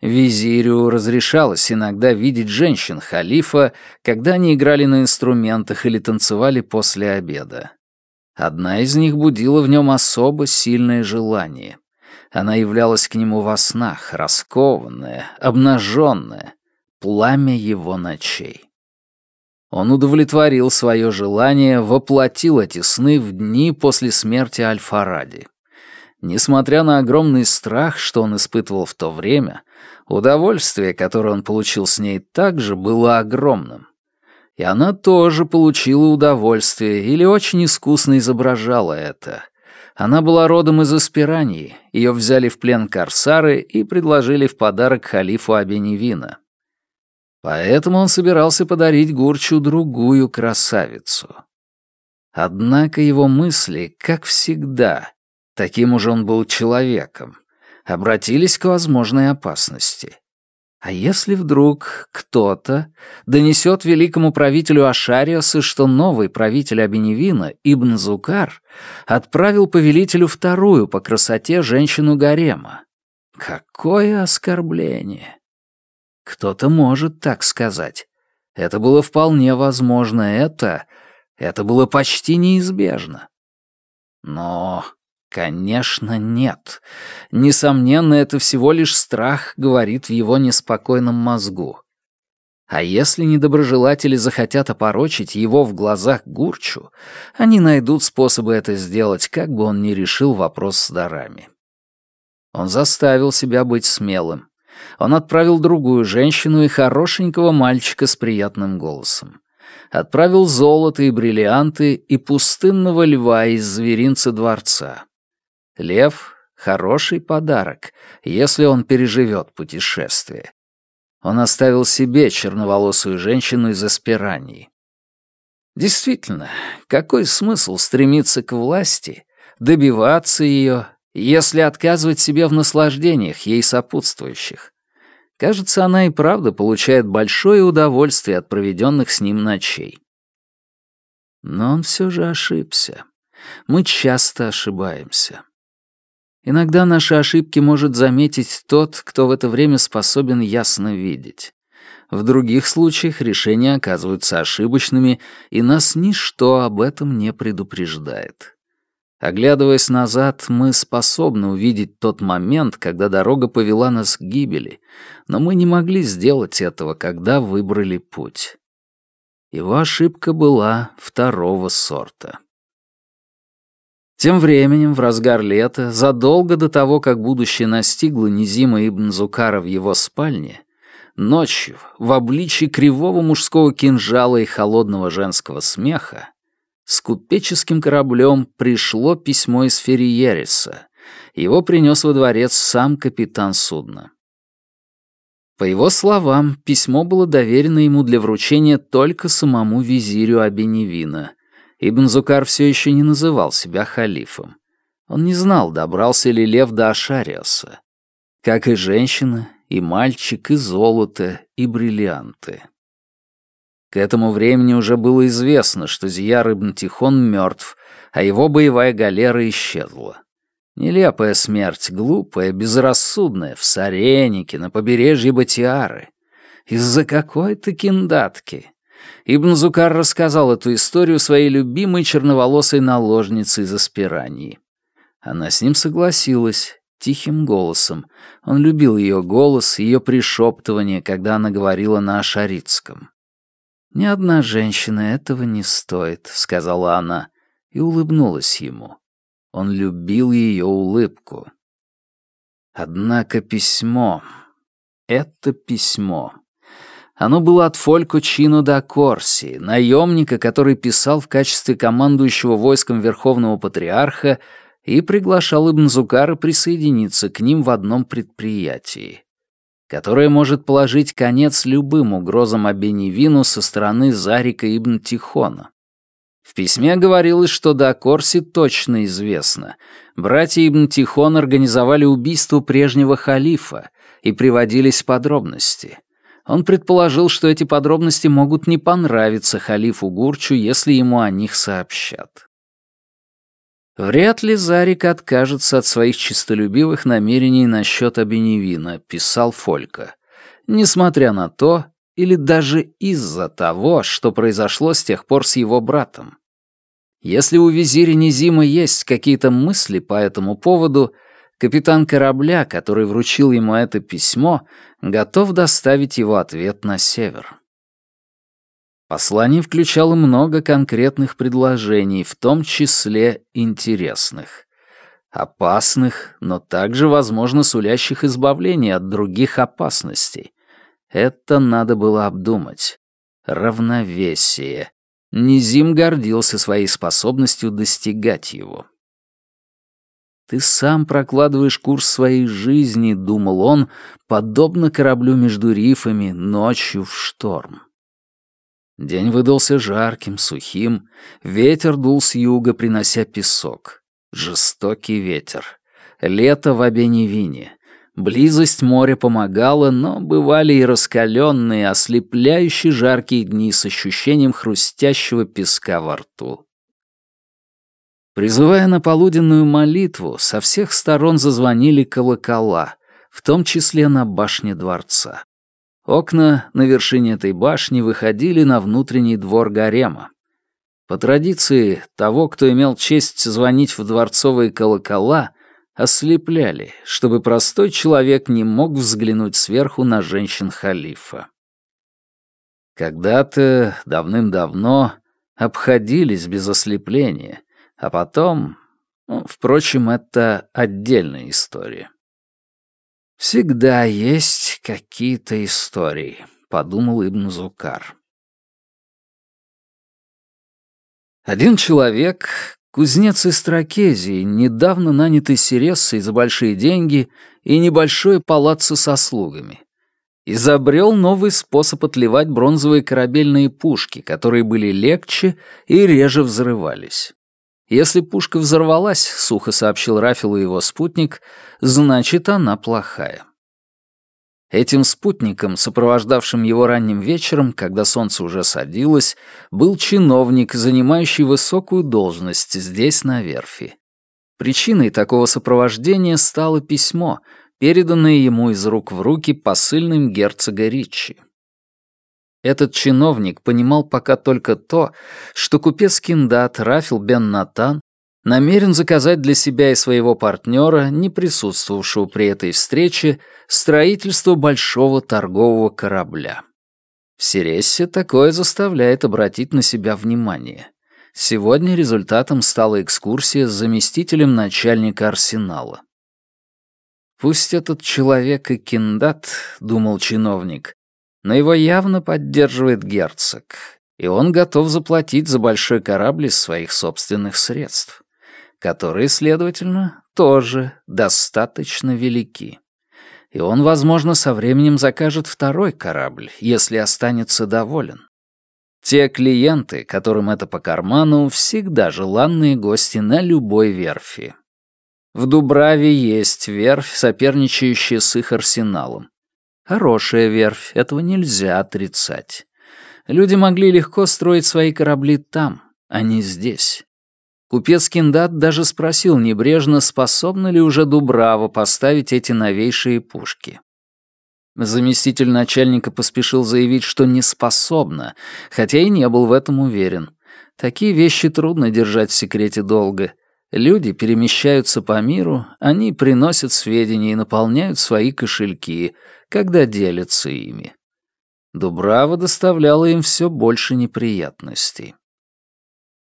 Визирю разрешалось иногда видеть женщин халифа, когда они играли на инструментах или танцевали после обеда. Одна из них будила в нем особо сильное желание. Она являлась к нему во снах, раскованная, обнаженная, пламя его ночей. Он удовлетворил свое желание, воплотил эти сны в дни после смерти Аль-Фаради. Несмотря на огромный страх, что он испытывал в то время, удовольствие, которое он получил с ней, также было огромным. И она тоже получила удовольствие или очень искусно изображала это. Она была родом из Аспирании, ее взяли в плен корсары и предложили в подарок халифу Абеневина. Поэтому он собирался подарить Гурчу другую красавицу. Однако его мысли, как всегда, таким уже он был человеком, обратились к возможной опасности. А если вдруг кто-то донесет великому правителю Ашариоса, что новый правитель Абеневина, Ибн Зукар, отправил повелителю вторую по красоте женщину гарема? Какое оскорбление! Кто-то может так сказать. Это было вполне возможно, это... это было почти неизбежно. Но Конечно, нет. Несомненно, это всего лишь страх говорит в его неспокойном мозгу. А если недоброжелатели захотят опорочить его в глазах Гурчу, они найдут способы это сделать, как бы он ни решил вопрос с дарами. Он заставил себя быть смелым. Он отправил другую женщину и хорошенького мальчика с приятным голосом. Отправил золото и бриллианты и пустынного льва из зверинца дворца. Лев — хороший подарок, если он переживет путешествие. Он оставил себе черноволосую женщину из Аспирании. Действительно, какой смысл стремиться к власти, добиваться ее, если отказывать себе в наслаждениях ей сопутствующих? Кажется, она и правда получает большое удовольствие от проведенных с ним ночей. Но он все же ошибся. Мы часто ошибаемся. Иногда наши ошибки может заметить тот, кто в это время способен ясно видеть. В других случаях решения оказываются ошибочными, и нас ничто об этом не предупреждает. Оглядываясь назад, мы способны увидеть тот момент, когда дорога повела нас к гибели, но мы не могли сделать этого, когда выбрали путь. Его ошибка была второго сорта. Тем временем, в разгар лета, задолго до того, как будущее настигло Низима ибн Зукара в его спальне, ночью, в обличье кривого мужского кинжала и холодного женского смеха, с купеческим кораблем пришло письмо из Ферриереса. Его принес во дворец сам капитан судна. По его словам, письмо было доверено ему для вручения только самому визирю Абеневина, Ибн Зукар все еще не называл себя халифом. Он не знал, добрался ли лев до Ашариоса. Как и женщина, и мальчик, и золото, и бриллианты. К этому времени уже было известно, что Зияр ибн Тихон мертв, а его боевая галера исчезла. Нелепая смерть, глупая, безрассудная, в Саренике, на побережье Батиары. Из-за какой-то киндатки. Ибн Зукар рассказал эту историю своей любимой черноволосой наложнице из Аспирании. Она с ним согласилась, тихим голосом. Он любил ее голос, ее пришептывание, когда она говорила на ашаритском. «Ни одна женщина этого не стоит», — сказала она, и улыбнулась ему. Он любил ее улыбку. Однако письмо... Это письмо... Оно было от Фолько Чино да Корси, наемника, который писал в качестве командующего войском Верховного Патриарха и приглашал Ибн Зукара присоединиться к ним в одном предприятии. которое может положить конец любым угрозам Абеневину со стороны Зарика ибн Тихона. В письме говорилось, что до Корси точно известно. Братья Ибн Тихон организовали убийство прежнего халифа, и приводились подробности. Он предположил, что эти подробности могут не понравиться халифу Гурчу, если ему о них сообщат. Вряд ли Зарик откажется от своих честолюбивых намерений насчет Абеневина, писал Фолька. Несмотря на то, или даже из-за того, что произошло с тех пор с его братом. Если у визиря Низима есть какие-то мысли по этому поводу, капитан корабля, который вручил ему это письмо, готов доставить его ответ на север. Послание включало много конкретных предложений, в том числе интересных. Опасных, но также, возможно, сулящих избавление от других опасностей. Это надо было обдумать. Равновесие. Низим гордился своей способностью достигать его. «Ты сам прокладываешь курс своей жизни», — думал он, подобно кораблю между рифами ночью в шторм. День выдался жарким, сухим, ветер дул с юга, принося песок. Жестокий ветер. Лето в Абеневине. Близость моря помогала, но бывали и раскаленные, ослепляющие жаркие дни с ощущением хрустящего песка во рту. Призывая на полуденную молитву, со всех сторон зазвонили колокола, в том числе на башне дворца. Окна на вершине этой башни выходили на внутренний двор гарема. По традиции, того, кто имел честь звонить в дворцовые колокола, ослепляли, чтобы простой человек не мог взглянуть сверху на женщин халифа. Когда-то, давным-давно, обходились без ослепления, а потом... Ну, впрочем, это отдельная история. «Всегда есть какие-то истории», — подумал Ибн Зукар. Один человек, Кузнец из Тракезии, недавно нанятый Серессой за большие деньги и небольшое палаццо со слугами. Изобрел новый способ отливать бронзовые корабельные пушки, которые были легче и реже взрывались. Если пушка взорвалась, сухо сообщил Рафилу его спутник, значит, она плохая. Этим спутником, сопровождавшим его ранним вечером, когда солнце уже садилось, был чиновник, занимающий высокую должность здесь, на верфи. Причиной такого сопровождения стало письмо, переданное ему из рук в руки посыльным герцога Ричи. Этот чиновник понимал пока только то, что купец Киндат Рафил бен Натан намерен заказать для себя и своего партнера, не присутствовавшего при этой встрече, строительство большого торгового корабля. В Сирессе такое заставляет обратить на себя внимание. Сегодня результатом стала экскурсия с заместителем начальника арсенала. «Пусть этот человек и киндат», — думал чиновник, но его явно поддерживает герцог, и он готов заплатить за большой корабль из своих собственных средств которые, следовательно, тоже достаточно велики. И он, возможно, со временем закажет второй корабль, если останется доволен. Те клиенты, которым это по карману, всегда желанные гости на любой верфи. В Дубраве есть верфь, соперничающая с их арсеналом. Хорошая верфь, этого нельзя отрицать. Люди могли легко строить свои корабли там, а не здесь. Купец Киндат даже спросил небрежно, способна ли уже Дубрава поставить эти новейшие пушки. Заместитель начальника поспешил заявить, что не способна, хотя и не был в этом уверен. Такие вещи трудно держать в секрете долго. Люди перемещаются по миру, они приносят сведения и наполняют свои кошельки, когда делятся ими. Дубрава доставляла им все больше неприятностей.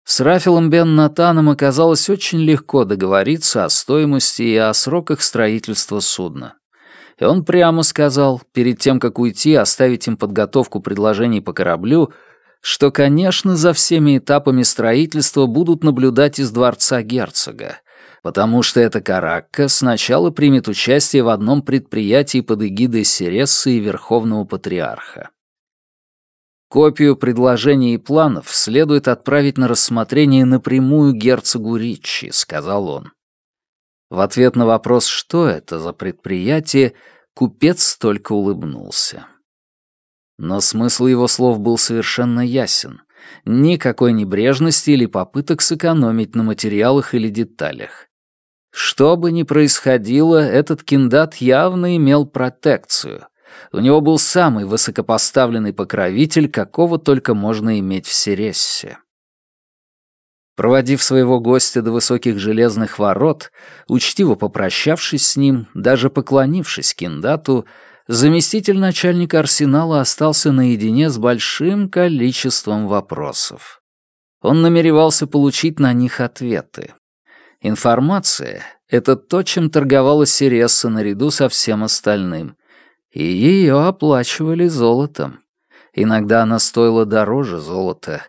С Рафилом Бен Натаном оказалось очень легко договориться о стоимости и о сроках строительства судна. И он прямо сказал, перед тем, как уйти, оставить им подготовку предложений по кораблю, что, конечно, за всеми этапами строительства будут наблюдать из дворца герцога, потому что эта каракка сначала примет участие в одном предприятии под эгидой Серессы и Верховного Патриарха. Копию предложений и планов следует отправить на рассмотрение напрямую герцогу Ричи, сказал он. В ответ на вопрос, что это за предприятие, купец только улыбнулся. Но смысл его слов был совершенно ясен. Никакой небрежности или попыток сэкономить на материалах или деталях. Что бы ни происходило, этот киндат явно имел протекцию. У него был самый высокопоставленный покровитель, какого только можно иметь в Серессе. Проводив своего гостя до высоких железных ворот, учтиво попрощавшись с ним, даже поклонившись киндату, заместитель начальника арсенала остался наедине с большим количеством вопросов. Он намеревался получить на них ответы. Информация — это то, чем торговала Сересса наряду со всем остальным. И ее оплачивали золотом. Иногда она стоила дороже золота.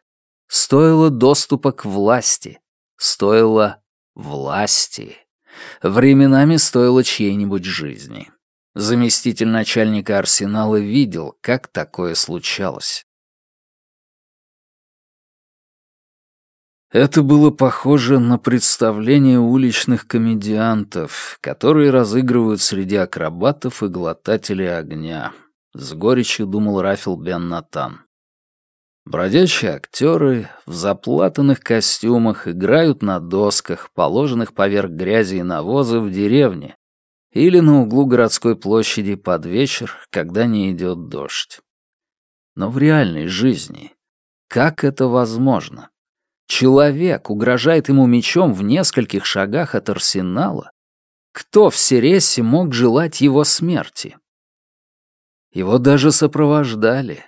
Стоила доступа к власти. Стоила власти. Временами стоила чьей-нибудь жизни. Заместитель начальника арсенала видел, как такое случалось. Это было похоже на представление уличных комедиантов, которые разыгрывают среди акробатов и глотателей огня. С горечью думал Рафил Бен Натан. Бродячие актеры в заплатанных костюмах играют на досках, положенных поверх грязи и навоза в деревне или на углу городской площади под вечер, когда не идет дождь. Но в реальной жизни как это возможно? Человек угрожает ему мечом в нескольких шагах от арсенала. Кто в Серессе мог желать его смерти? Его даже сопровождали.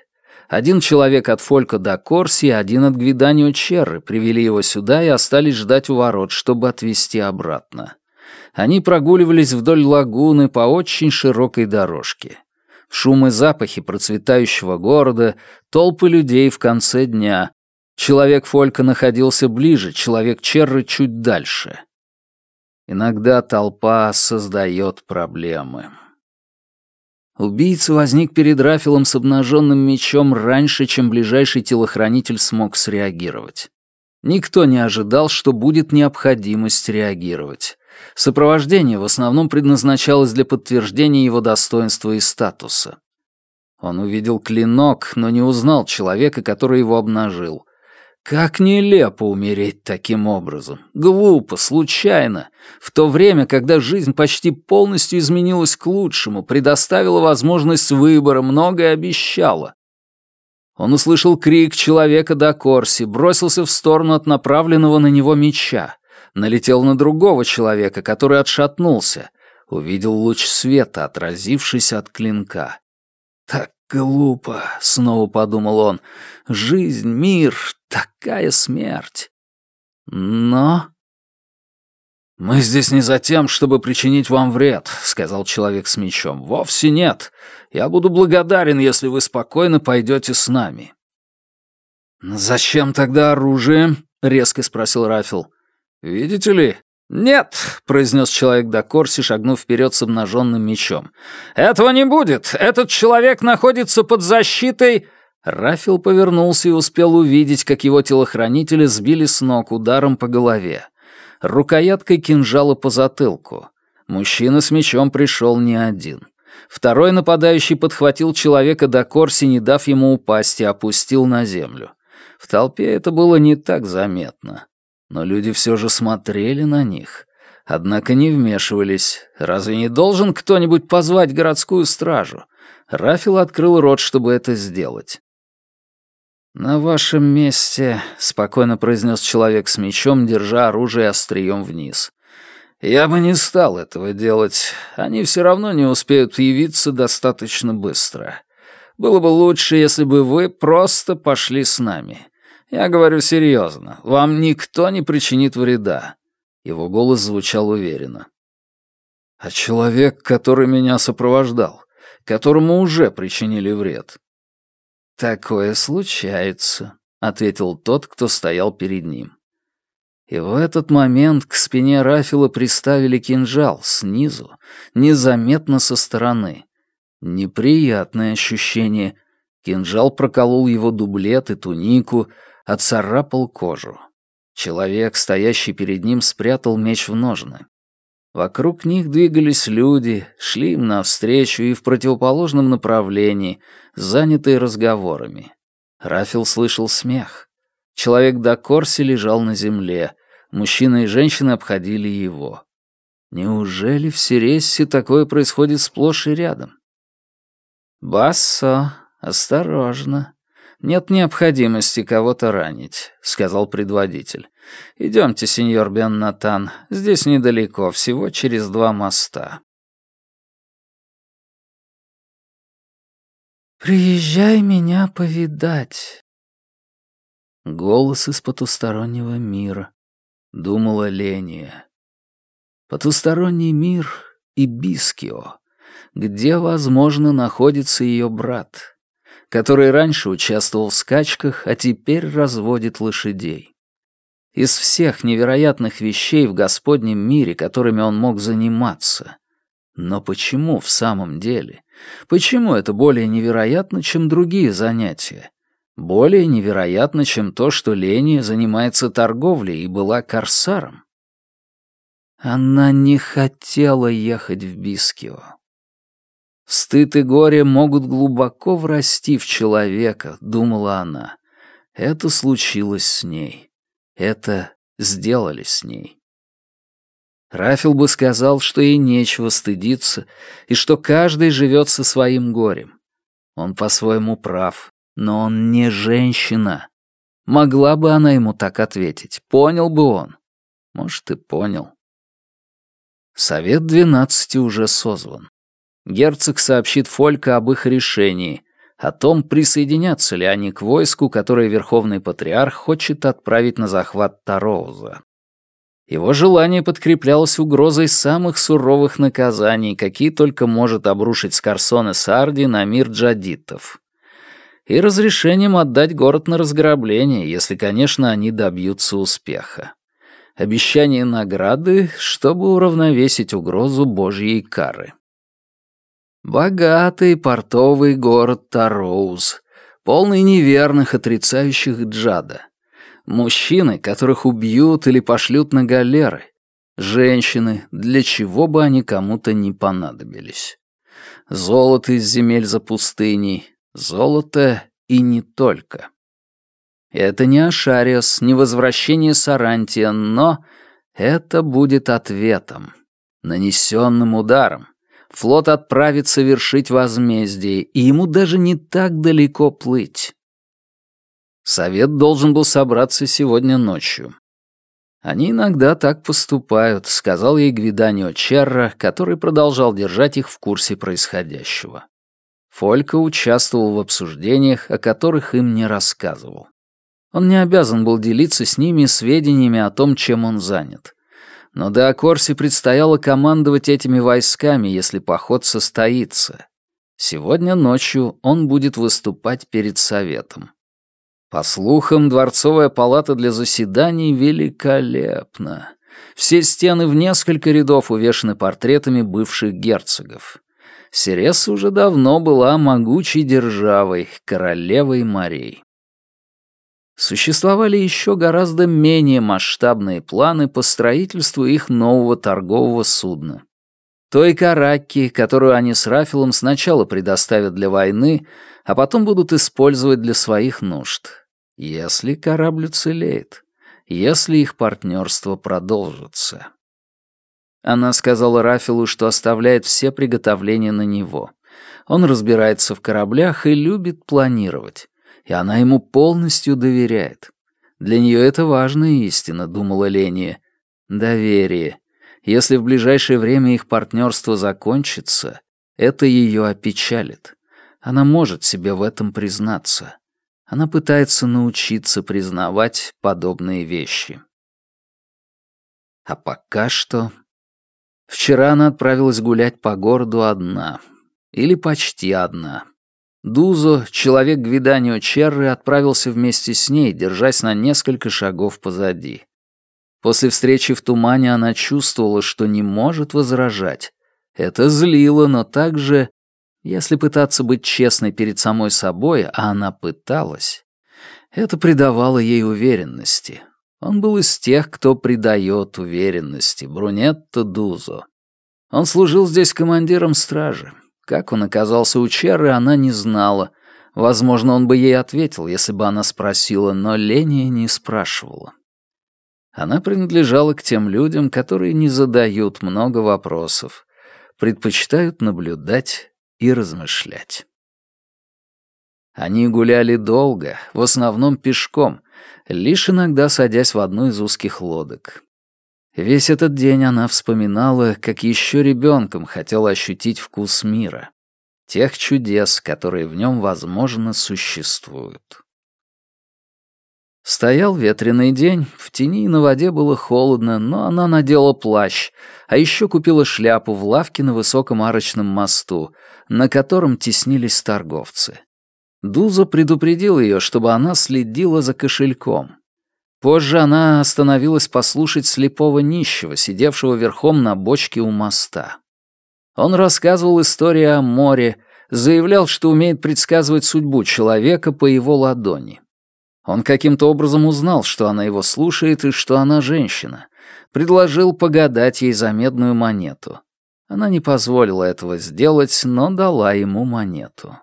Один человек от Фолька до Корси, один от Гвиданио Черры привели его сюда и остались ждать у ворот, чтобы отвезти обратно. Они прогуливались вдоль лагуны по очень широкой дорожке. Шум и запахи процветающего города, толпы людей в конце дня, Человек Фолька находился ближе, человек Черры чуть дальше. Иногда толпа создает проблемы. Убийца возник перед Рафилом с обнаженным мечом раньше, чем ближайший телохранитель смог среагировать. Никто не ожидал, что будет необходимость реагировать. Сопровождение в основном предназначалось для подтверждения его достоинства и статуса. Он увидел клинок, но не узнал человека, который его обнажил. Как нелепо умереть таким образом. Глупо, случайно. В то время, когда жизнь почти полностью изменилась к лучшему, предоставила возможность выбора, многое обещала. Он услышал крик человека до Корси, бросился в сторону от направленного на него меча, налетел на другого человека, который отшатнулся, увидел луч света, отразившийся от клинка. Так глупо, снова подумал он. Жизнь, мир, такая смерть. Но... «Мы здесь не за тем, чтобы причинить вам вред», — сказал человек с мечом. «Вовсе нет. Я буду благодарен, если вы спокойно пойдете с нами». «Зачем тогда оружие?» — резко спросил Рафил. «Видите ли, «Нет», — произнес человек до Корси, шагнув вперед с обнаженным мечом. «Этого не будет! Этот человек находится под защитой...» Рафил повернулся и успел увидеть, как его телохранители сбили с ног ударом по голове. Рукояткой кинжала по затылку. Мужчина с мечом пришел не один. Второй нападающий подхватил человека до Корси, не дав ему упасть, и опустил на землю. В толпе это было не так заметно но люди все же смотрели на них. Однако не вмешивались. Разве не должен кто-нибудь позвать городскую стражу? Рафил открыл рот, чтобы это сделать. «На вашем месте», — спокойно произнес человек с мечом, держа оружие острием вниз. «Я бы не стал этого делать. Они все равно не успеют явиться достаточно быстро. Было бы лучше, если бы вы просто пошли с нами. Я говорю серьезно. Вам никто не причинит вреда. Его голос звучал уверенно. А человек, который меня сопровождал, которому уже причинили вред. Такое случается, ответил тот, кто стоял перед ним. И в этот момент к спине Рафила приставили кинжал снизу, незаметно со стороны. Неприятное ощущение. Кинжал проколол его дублет и тунику, отцарапал кожу. Человек, стоящий перед ним, спрятал меч в ножны. Вокруг них двигались люди, шли им навстречу и в противоположном направлении, занятые разговорами. Рафил слышал смех. Человек до Корси лежал на земле. Мужчина и женщина обходили его. Неужели в Сирессе такое происходит сплошь и рядом? «Бассо, осторожно. Нет необходимости кого-то ранить», — сказал предводитель. «Идемте, сеньор Беннатан. Здесь недалеко, всего через два моста». «Приезжай меня повидать», Голос из потустороннего мира, думала Ления. Потусторонний мир и Бискио, где, возможно, находится ее брат, который раньше участвовал в скачках, а теперь разводит лошадей. Из всех невероятных вещей в Господнем мире, которыми он мог заниматься. Но почему в самом деле? Почему это более невероятно, чем другие занятия? Более невероятно, чем то, что Лени занимается торговлей и была корсаром. Она не хотела ехать в Бискио. Стыд и горе могут глубоко врасти в человека, думала она. Это случилось с ней. Это сделали с ней. Рафил бы сказал, что ей нечего стыдиться, и что каждый живет со своим горем. Он по-своему прав. Но он не женщина. Могла бы она ему так ответить, понял бы он. Может, и понял. Совет двенадцати уже созван. Герцог сообщит Фолька об их решении, о том, присоединятся ли они к войску, которое Верховный Патриарх хочет отправить на захват Тароуза. Его желание подкреплялось угрозой самых суровых наказаний, какие только может обрушить Скарсон и Сарди на мир джадитов и разрешением отдать город на разграбление, если, конечно, они добьются успеха. Обещание награды, чтобы уравновесить угрозу Божьей кары. Богатый портовый город Тароуз, полный неверных, отрицающих Джада. Мужчины, которых убьют или пошлют на галеры. Женщины, для чего бы они кому-то не понадобились. Золото из земель за пустыней, Золото и не только. Это не Ашариос, не возвращение Сарантия, но это будет ответом, нанесенным ударом. Флот отправится вершить возмездие, и ему даже не так далеко плыть. Совет должен был собраться сегодня ночью. Они иногда так поступают, сказал ей Гвиданио Черра, который продолжал держать их в курсе происходящего. Фолька участвовал в обсуждениях, о которых им не рассказывал. Он не обязан был делиться с ними сведениями о том, чем он занят. Но до Акорси предстояло командовать этими войсками, если поход состоится. Сегодня ночью он будет выступать перед Советом. По слухам, дворцовая палата для заседаний великолепна. Все стены в несколько рядов увешаны портретами бывших герцогов. Сиреса уже давно была могучей державой, королевой морей. Существовали еще гораздо менее масштабные планы по строительству их нового торгового судна. Той каракки, которую они с Рафилом сначала предоставят для войны, а потом будут использовать для своих нужд. Если корабль уцелеет, если их партнерство продолжится. Она сказала Рафилу, что оставляет все приготовления на него. Он разбирается в кораблях и любит планировать. И она ему полностью доверяет. Для нее это важная истина, думала Ления. Доверие. Если в ближайшее время их партнерство закончится, это ее опечалит. Она может себе в этом признаться. Она пытается научиться признавать подобные вещи. А пока что Вчера она отправилась гулять по городу одна. Или почти одна. Дузо, человек Гвиданио Черры, отправился вместе с ней, держась на несколько шагов позади. После встречи в тумане она чувствовала, что не может возражать. Это злило, но также, если пытаться быть честной перед самой собой, а она пыталась, это придавало ей уверенности. Он был из тех, кто придает уверенности, Брунетто Дузо. Он служил здесь командиром стражи. Как он оказался у Черры, она не знала. Возможно, он бы ей ответил, если бы она спросила, но Леня не спрашивала. Она принадлежала к тем людям, которые не задают много вопросов, предпочитают наблюдать и размышлять. Они гуляли долго, в основном пешком, лишь иногда садясь в одну из узких лодок. Весь этот день она вспоминала, как еще ребенком хотела ощутить вкус мира, тех чудес, которые в нем, возможно, существуют. Стоял ветреный день, в тени и на воде было холодно, но она надела плащ, а еще купила шляпу в лавке на высоком арочном мосту, на котором теснились торговцы. Дуза предупредил ее, чтобы она следила за кошельком. Позже она остановилась послушать слепого нищего, сидевшего верхом на бочке у моста. Он рассказывал историю о море, заявлял, что умеет предсказывать судьбу человека по его ладони. Он каким-то образом узнал, что она его слушает и что она женщина. Предложил погадать ей за медную монету. Она не позволила этого сделать, но дала ему монету.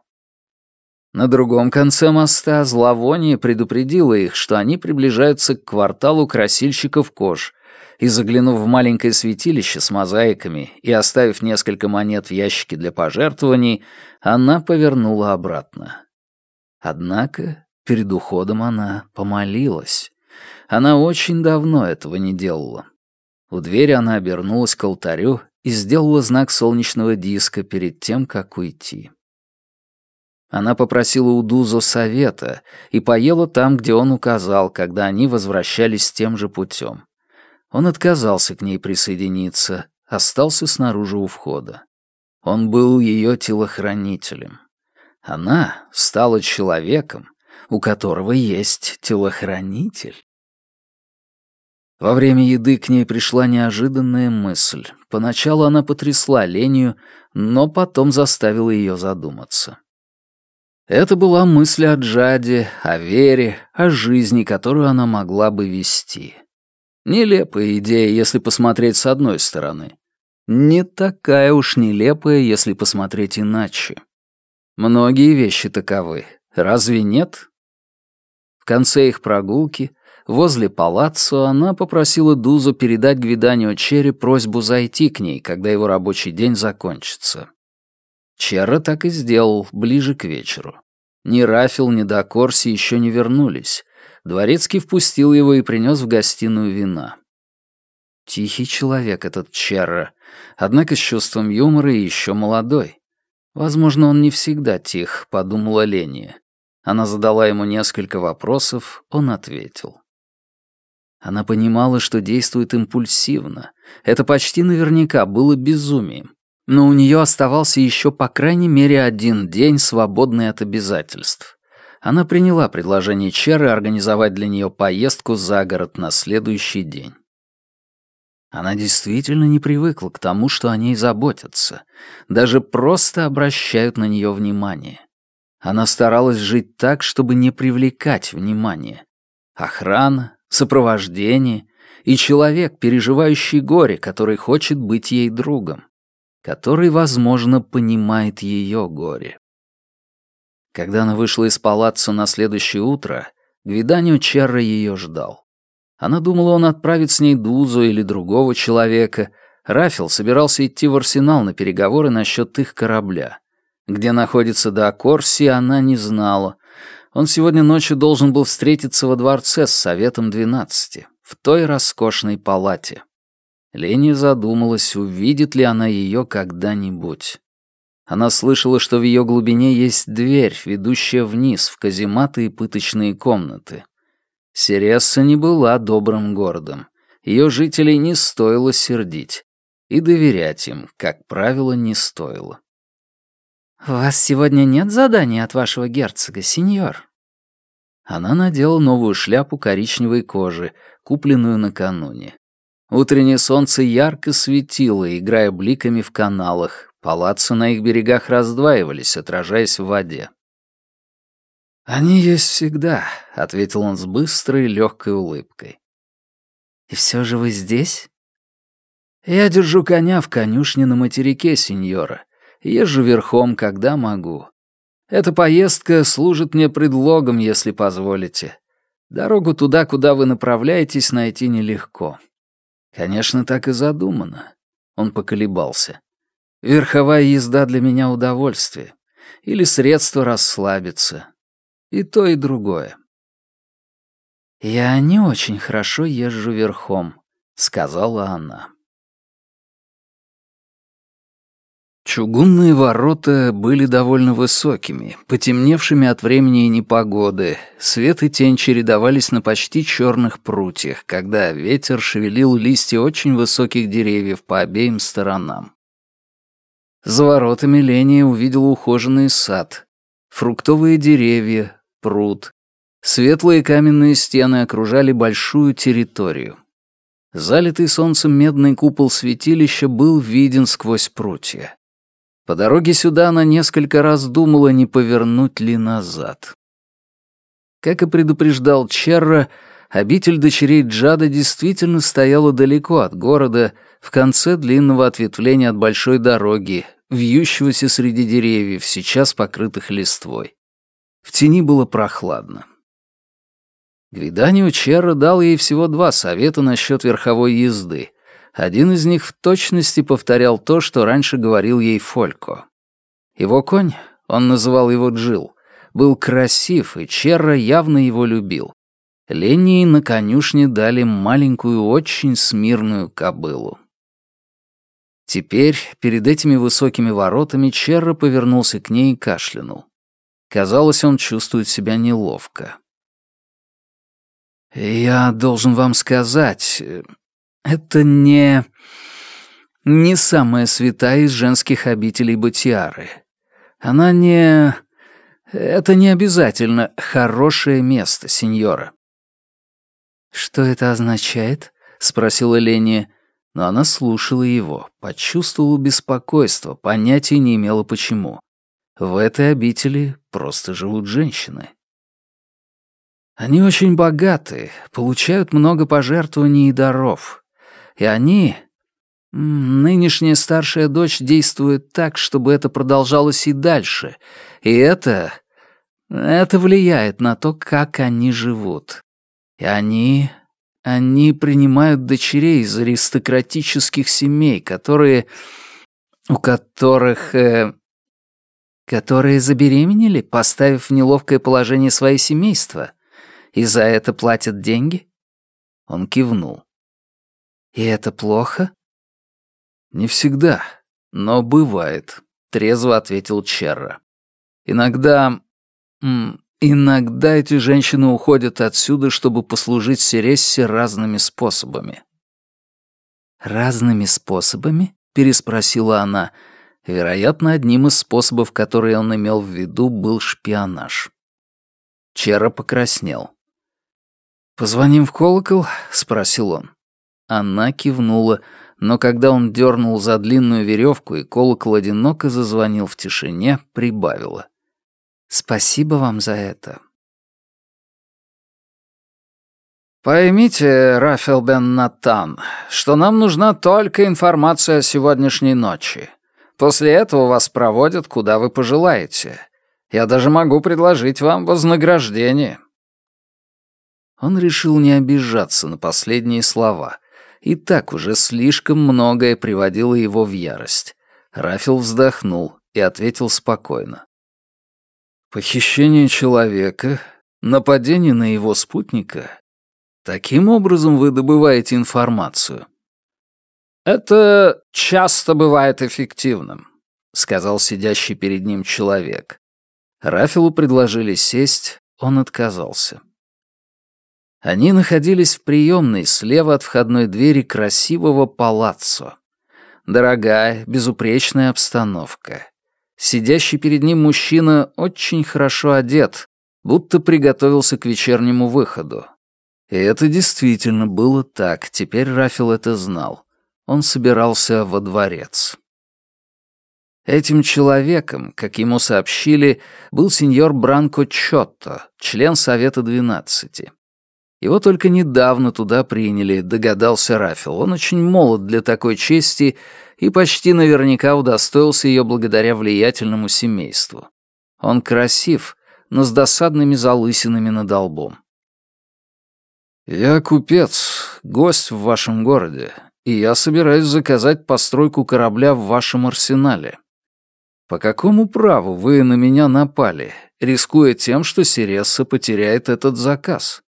На другом конце моста зловоние предупредило их, что они приближаются к кварталу красильщиков кож, и, заглянув в маленькое святилище с мозаиками и оставив несколько монет в ящике для пожертвований, она повернула обратно. Однако Перед уходом она помолилась. Она очень давно этого не делала. У двери она обернулась к алтарю и сделала знак солнечного диска перед тем, как уйти. Она попросила у Дузо совета и поела там, где он указал, когда они возвращались тем же путем. Он отказался к ней присоединиться, остался снаружи у входа. Он был ее телохранителем. Она стала человеком, у которого есть телохранитель. Во время еды к ней пришла неожиданная мысль. Поначалу она потрясла Лению, но потом заставила ее задуматься. Это была мысль о Джаде, о вере, о жизни, которую она могла бы вести. Нелепая идея, если посмотреть с одной стороны. Не такая уж нелепая, если посмотреть иначе. Многие вещи таковы. Разве нет? В конце их прогулки, возле палаццо, она попросила Дузу передать Гвиданио Черри просьбу зайти к ней, когда его рабочий день закончится. Черра так и сделал, ближе к вечеру. Ни Рафил, ни Дакорси еще не вернулись. Дворецкий впустил его и принес в гостиную вина. Тихий человек этот Черра, однако с чувством юмора и еще молодой. Возможно, он не всегда тих, подумала Ления. Она задала ему несколько вопросов, он ответил. Она понимала, что действует импульсивно. Это почти наверняка было безумием. Но у нее оставался еще по крайней мере один день, свободный от обязательств. Она приняла предложение Черы организовать для нее поездку за город на следующий день. Она действительно не привыкла к тому, что о ней заботятся, даже просто обращают на нее внимание. Она старалась жить так, чтобы не привлекать внимания. Охрана, сопровождение и человек, переживающий горе, который хочет быть ей другом, который, возможно, понимает ее горе. Когда она вышла из палаццо на следующее утро, Гвиданио Черра ее ждал. Она думала, он отправит с ней Дузу или другого человека. Рафил собирался идти в арсенал на переговоры насчет их корабля. Где находится Даакорси, она не знала. Он сегодня ночью должен был встретиться во дворце с Советом Двенадцати, в той роскошной палате. Лени задумалась, увидит ли она ее когда-нибудь. Она слышала, что в ее глубине есть дверь, ведущая вниз, в казематы и пыточные комнаты. Сересса не была добрым городом. Ее жителей не стоило сердить. И доверять им, как правило, не стоило. «У вас сегодня нет задания от вашего герцога, сеньор?» Она надела новую шляпу коричневой кожи, купленную накануне. Утреннее солнце ярко светило, играя бликами в каналах. Палацы на их берегах раздваивались, отражаясь в воде. «Они есть всегда», — ответил он с быстрой легкой улыбкой. «И все же вы здесь?» «Я держу коня в конюшне на материке, сеньора. Езжу верхом, когда могу. Эта поездка служит мне предлогом, если позволите. Дорогу туда, куда вы направляетесь, найти нелегко. Конечно, так и задумано. Он поколебался. Верховая езда для меня удовольствие. Или средство расслабиться. И то, и другое. «Я не очень хорошо езжу верхом», — сказала она. Чугунные ворота были довольно высокими, потемневшими от времени и непогоды. Свет и тень чередовались на почти черных прутьях, когда ветер шевелил листья очень высоких деревьев по обеим сторонам. За воротами Леня увидела ухоженный сад, фруктовые деревья, пруд. Светлые каменные стены окружали большую территорию. Залитый солнцем медный купол святилища был виден сквозь прутья. По дороге сюда она несколько раз думала, не повернуть ли назад. Как и предупреждал Черра, обитель дочерей Джада действительно стояла далеко от города, в конце длинного ответвления от большой дороги, вьющегося среди деревьев, сейчас покрытых листвой. В тени было прохладно. Гвиданио Черра дал ей всего два совета насчет верховой езды, один из них в точности повторял то, что раньше говорил ей Фолько. Его конь, он называл его Джил, был красив, и Черра явно его любил. Ленни на конюшне дали маленькую, очень смирную кобылу. Теперь, перед этими высокими воротами, Черра повернулся к ней и кашлянул. Казалось, он чувствует себя неловко. «Я должен вам сказать, это не... не самая святая из женских обителей Батиары. Она не... Это не обязательно хорошее место, сеньора. «Что это означает?» — спросила Леня, но она слушала его, почувствовала беспокойство, понятия не имела почему. В этой обители просто живут женщины. Они очень богаты, получают много пожертвований и даров. И они... Нынешняя старшая дочь действует так, чтобы это продолжалось и дальше. И это... Это влияет на то, как они живут. И они... Они принимают дочерей из аристократических семей, которые... У которых... Э, которые забеременели, поставив в неловкое положение свои семейства. И за это платят деньги? Он кивнул. «И это плохо?» «Не всегда, но бывает», — трезво ответил Черра. «Иногда... иногда эти женщины уходят отсюда, чтобы послужить Серессе разными способами». «Разными способами?» — переспросила она. Вероятно, одним из способов, которые он имел в виду, был шпионаж. Черра покраснел. «Позвоним в колокол?» — спросил он. Она кивнула, но когда он дернул за длинную веревку и колокол одиноко зазвонил в тишине, прибавила. «Спасибо вам за это». «Поймите, Рафел бен Натан, что нам нужна только информация о сегодняшней ночи. После этого вас проводят, куда вы пожелаете. Я даже могу предложить вам вознаграждение». Он решил не обижаться на последние слова — и так уже слишком многое приводило его в ярость. Рафил вздохнул и ответил спокойно. «Похищение человека, нападение на его спутника. Таким образом вы добываете информацию». «Это часто бывает эффективным», — сказал сидящий перед ним человек. Рафилу предложили сесть, он отказался. Они находились в приемной слева от входной двери красивого палаццо. Дорогая, безупречная обстановка. Сидящий перед ним мужчина очень хорошо одет, будто приготовился к вечернему выходу. И это действительно было так, теперь Рафил это знал. Он собирался во дворец. Этим человеком, как ему сообщили, был сеньор Бранко Чотто, член Совета двенадцати. Его только недавно туда приняли, догадался Рафил. Он очень молод для такой чести и почти наверняка удостоился ее благодаря влиятельному семейству. Он красив, но с досадными залысинами над лбом. «Я купец, гость в вашем городе, и я собираюсь заказать постройку корабля в вашем арсенале. По какому праву вы на меня напали, рискуя тем, что Сиресса потеряет этот заказ?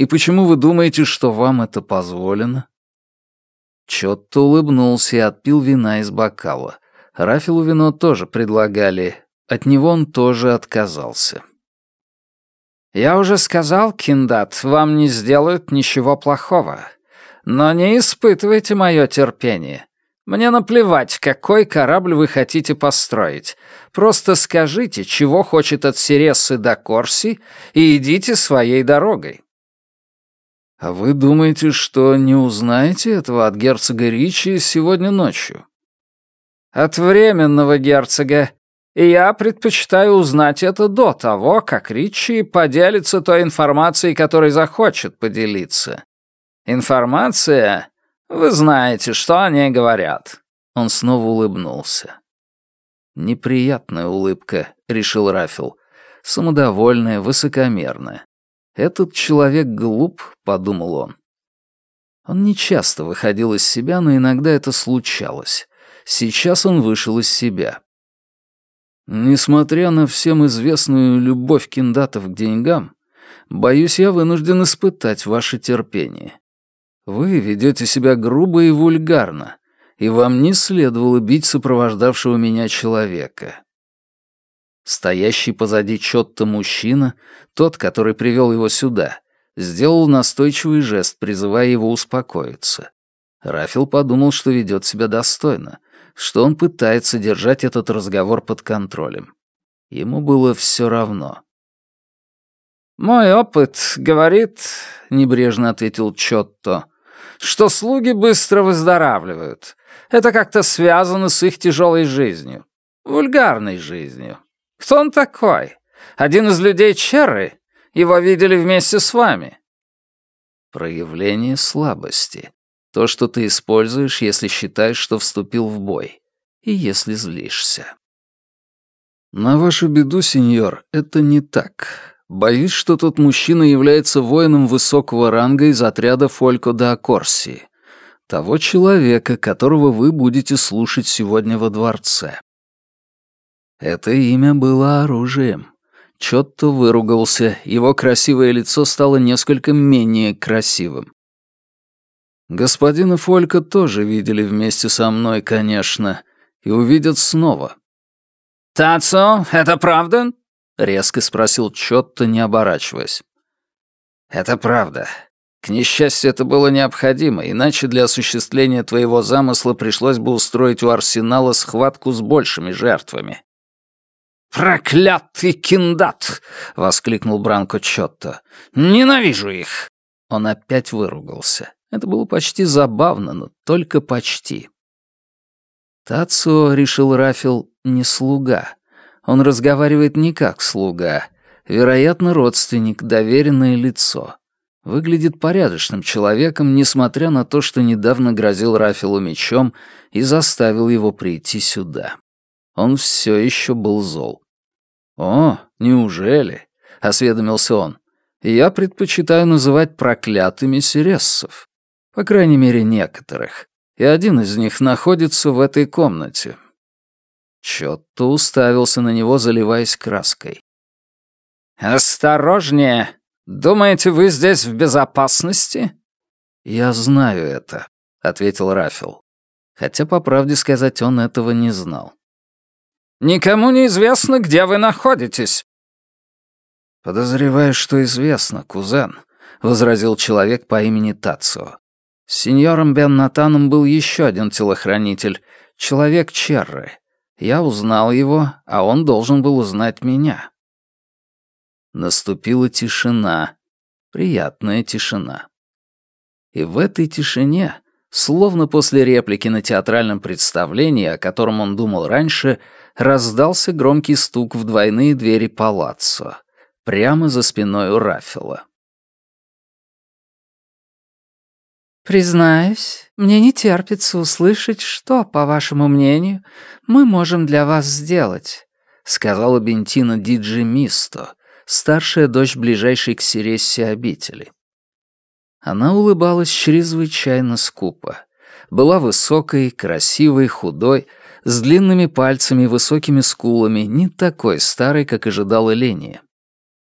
И почему вы думаете, что вам это позволено?» Чотто улыбнулся и отпил вина из бокала. Рафилу вино тоже предлагали. От него он тоже отказался. «Я уже сказал, Киндат, вам не сделают ничего плохого. Но не испытывайте мое терпение. Мне наплевать, какой корабль вы хотите построить. Просто скажите, чего хочет от Сирессы до Корси, и идите своей дорогой». «А вы думаете, что не узнаете этого от герцога Ричи сегодня ночью?» «От временного герцога. И я предпочитаю узнать это до того, как Ричи поделится той информацией, которой захочет поделиться. Информация... Вы знаете, что о ней говорят». Он снова улыбнулся. «Неприятная улыбка», — решил Рафил. «Самодовольная, высокомерная. «Этот человек глуп», — подумал он. Он нечасто выходил из себя, но иногда это случалось. Сейчас он вышел из себя. Несмотря на всем известную любовь киндатов к деньгам, боюсь, я вынужден испытать ваше терпение. Вы ведете себя грубо и вульгарно, и вам не следовало бить сопровождавшего меня человека. Стоящий позади Чотто мужчина, тот, который привел его сюда, сделал настойчивый жест, призывая его успокоиться. Рафил подумал, что ведет себя достойно, что он пытается держать этот разговор под контролем. Ему было все равно. «Мой опыт говорит», — небрежно ответил Чотто, «что слуги быстро выздоравливают. Это как-то связано с их тяжелой жизнью, вульгарной жизнью. Кто он такой? Один из людей Черры? Его видели вместе с вами». Проявление слабости. То, что ты используешь, если считаешь, что вступил в бой. И если злишься. На вашу беду, сеньор, это не так. Боюсь, что тот мужчина является воином высокого ранга из отряда Фолько да Корси. Того человека, которого вы будете слушать сегодня во дворце. Это имя было оружием. Чотто выругался, его красивое лицо стало несколько менее красивым. Господина Фолька тоже видели вместе со мной, конечно, и увидят снова. «Тацо, это правда?» — резко спросил Чотто, не оборачиваясь. «Это правда. К несчастью, это было необходимо, иначе для осуществления твоего замысла пришлось бы устроить у Арсенала схватку с большими жертвами. «Проклятый киндат!» — воскликнул Бранко Чотто. «Ненавижу их!» Он опять выругался. Это было почти забавно, но только почти. Тацо, решил Рафил, не слуга. Он разговаривает не как слуга. Вероятно, родственник, доверенное лицо. Выглядит порядочным человеком, несмотря на то, что недавно грозил Рафилу мечом и заставил его прийти сюда. Он все еще был зол. «О, неужели?» — осведомился он. «Я предпочитаю называть проклятыми сирессов. По крайней мере, некоторых. И один из них находится в этой комнате». Чотто уставился на него, заливаясь краской. «Осторожнее! Думаете, вы здесь в безопасности?» «Я знаю это», — ответил Рафил. Хотя, по правде сказать, он этого не знал. Никому не известно, где вы находитесь». «Подозреваю, что известно, кузен», — возразил человек по имени Тацио. С сеньором Бен был еще один телохранитель, человек Черры. Я узнал его, а он должен был узнать меня. Наступила тишина, приятная тишина. И в этой тишине, словно после реплики на театральном представлении, о котором он думал раньше, раздался громкий стук в двойные двери палаццо, прямо за спиной у Рафила. «Признаюсь, мне не терпится услышать, что, по вашему мнению, мы можем для вас сделать», сказала Бентина Диджи Мисто, старшая дочь ближайшей к Сирессе обители. Она улыбалась чрезвычайно скупо. Была высокой, красивой, худой, с длинными пальцами и высокими скулами, не такой старой, как ожидала Ления.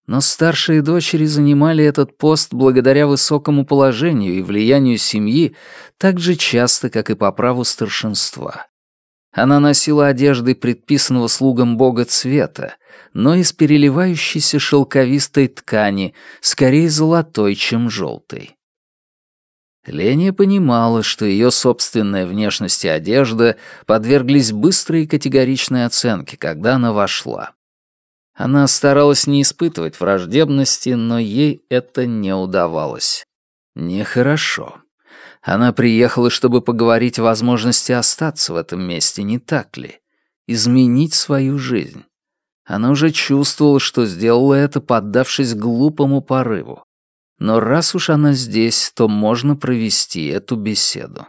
Но старшие дочери занимали этот пост благодаря высокому положению и влиянию семьи так же часто, как и по праву старшинства. Она носила одежды предписанного слугам бога цвета, но из переливающейся шелковистой ткани, скорее золотой, чем желтой. Леня понимала, что ее собственная внешность и одежда подверглись быстрой и категоричной оценке, когда она вошла. Она старалась не испытывать враждебности, но ей это не удавалось. Нехорошо. Она приехала, чтобы поговорить о возможности остаться в этом месте, не так ли? Изменить свою жизнь. Она уже чувствовала, что сделала это, поддавшись глупому порыву. Но раз уж она здесь, то можно провести эту беседу.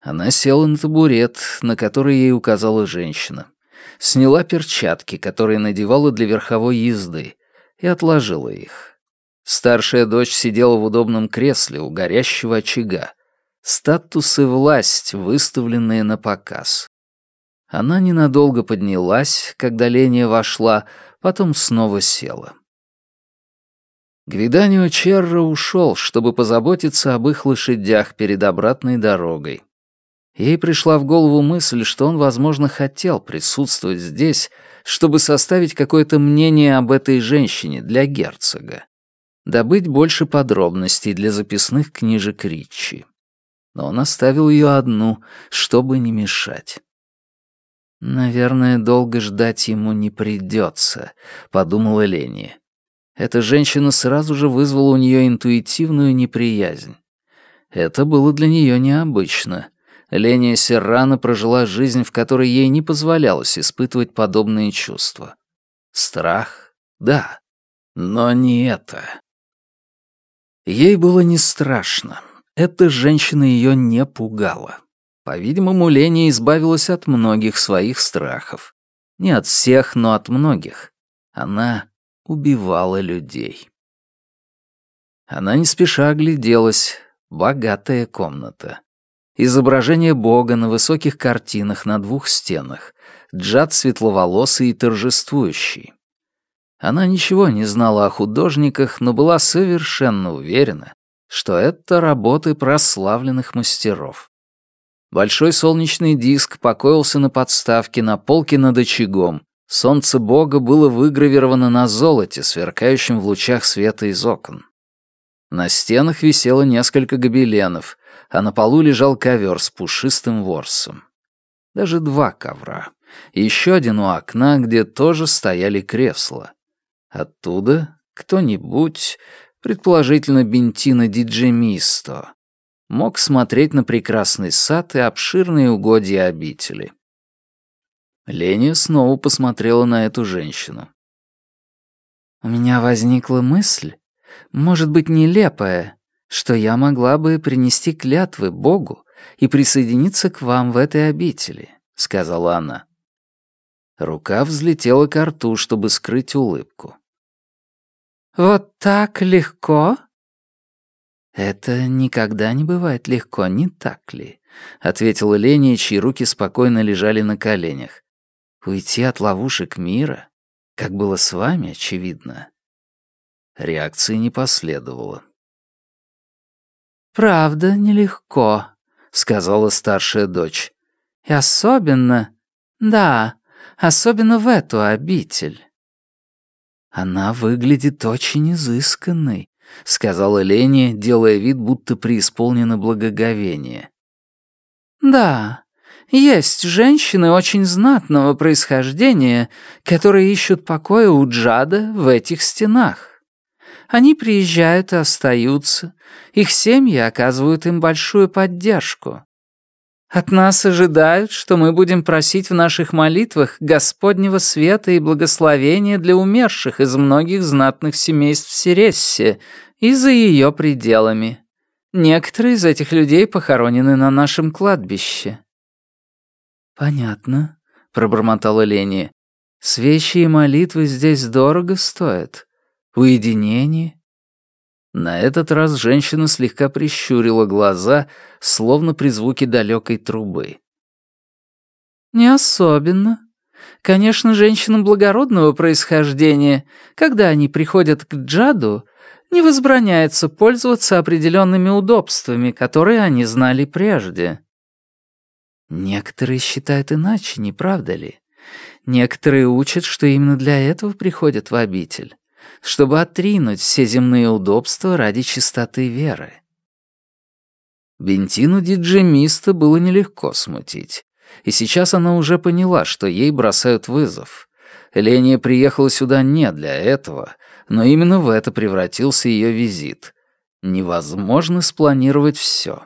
Она села на табурет, на который ей указала женщина сняла перчатки, которые надевала для верховой езды, и отложила их. Старшая дочь сидела в удобном кресле у горящего очага. Статус и власть, выставленные на показ. Она ненадолго поднялась, когда Леня вошла, потом снова села. Гвиданио Черро ушел, чтобы позаботиться об их лошадях перед обратной дорогой. Ей пришла в голову мысль, что он, возможно, хотел присутствовать здесь, чтобы составить какое-то мнение об этой женщине для герцога, добыть больше подробностей для записных книжек Ричи. Но он оставил ее одну, чтобы не мешать. «Наверное, долго ждать ему не придется», — подумала Лени. Эта женщина сразу же вызвала у нее интуитивную неприязнь. Это было для нее необычно — Леня Серрано прожила жизнь, в которой ей не позволялось испытывать подобные чувства. Страх? Да. Но не это. Ей было не страшно. Эта женщина ее не пугала. По-видимому, Леня избавилась от многих своих страхов. Не от всех, но от многих. Она убивала людей. Она не спеша огляделась. Богатая комната. Изображение Бога на высоких картинах на двух стенах, джад светловолосый и торжествующий. Она ничего не знала о художниках, но была совершенно уверена, что это работы прославленных мастеров. Большой солнечный диск покоился на подставке на полке над очагом. Солнце Бога было выгравировано на золоте, сверкающем в лучах света из окон. На стенах висело несколько гобеленов, а на полу лежал ковер с пушистым ворсом. Даже два ковра. И еще один у окна, где тоже стояли кресла. Оттуда кто-нибудь, предположительно Бентина Диджемисто, мог смотреть на прекрасный сад и обширные угодья обители. Леня снова посмотрела на эту женщину. «У меня возникла мысль, может быть, нелепая, что я могла бы принести клятвы Богу и присоединиться к вам в этой обители», — сказала она. Рука взлетела к рту, чтобы скрыть улыбку. «Вот так легко?» «Это никогда не бывает легко, не так ли?» — ответила Леня, чьи руки спокойно лежали на коленях. «Уйти от ловушек мира, как было с вами, очевидно». Реакции не последовало. «Правда, нелегко», — сказала старшая дочь. «И особенно, да, особенно в эту обитель». «Она выглядит очень изысканной», — сказала Леня, делая вид, будто преисполнено благоговение. «Да, Есть женщины очень знатного происхождения, которые ищут покоя у Джада в этих стенах. Они приезжают и остаются, их семьи оказывают им большую поддержку. От нас ожидают, что мы будем просить в наших молитвах Господнего света и благословения для умерших из многих знатных семейств Сирессе и за ее пределами. Некоторые из этих людей похоронены на нашем кладбище». «Понятно», — пробормотала Лени. «Свечи и молитвы здесь дорого стоят. Уединение, на этот раз женщина слегка прищурила глаза, словно при звуке далекой трубы. «Не особенно. Конечно, женщинам благородного происхождения, когда они приходят к джаду, не возбраняется пользоваться определенными удобствами, которые они знали прежде. Некоторые считают иначе, не правда ли? Некоторые учат, что именно для этого приходят в обитель чтобы отринуть все земные удобства ради чистоты веры. Бентину диджемиста было нелегко смутить, и сейчас она уже поняла, что ей бросают вызов. Ления приехала сюда не для этого, но именно в это превратился ее визит. Невозможно спланировать все.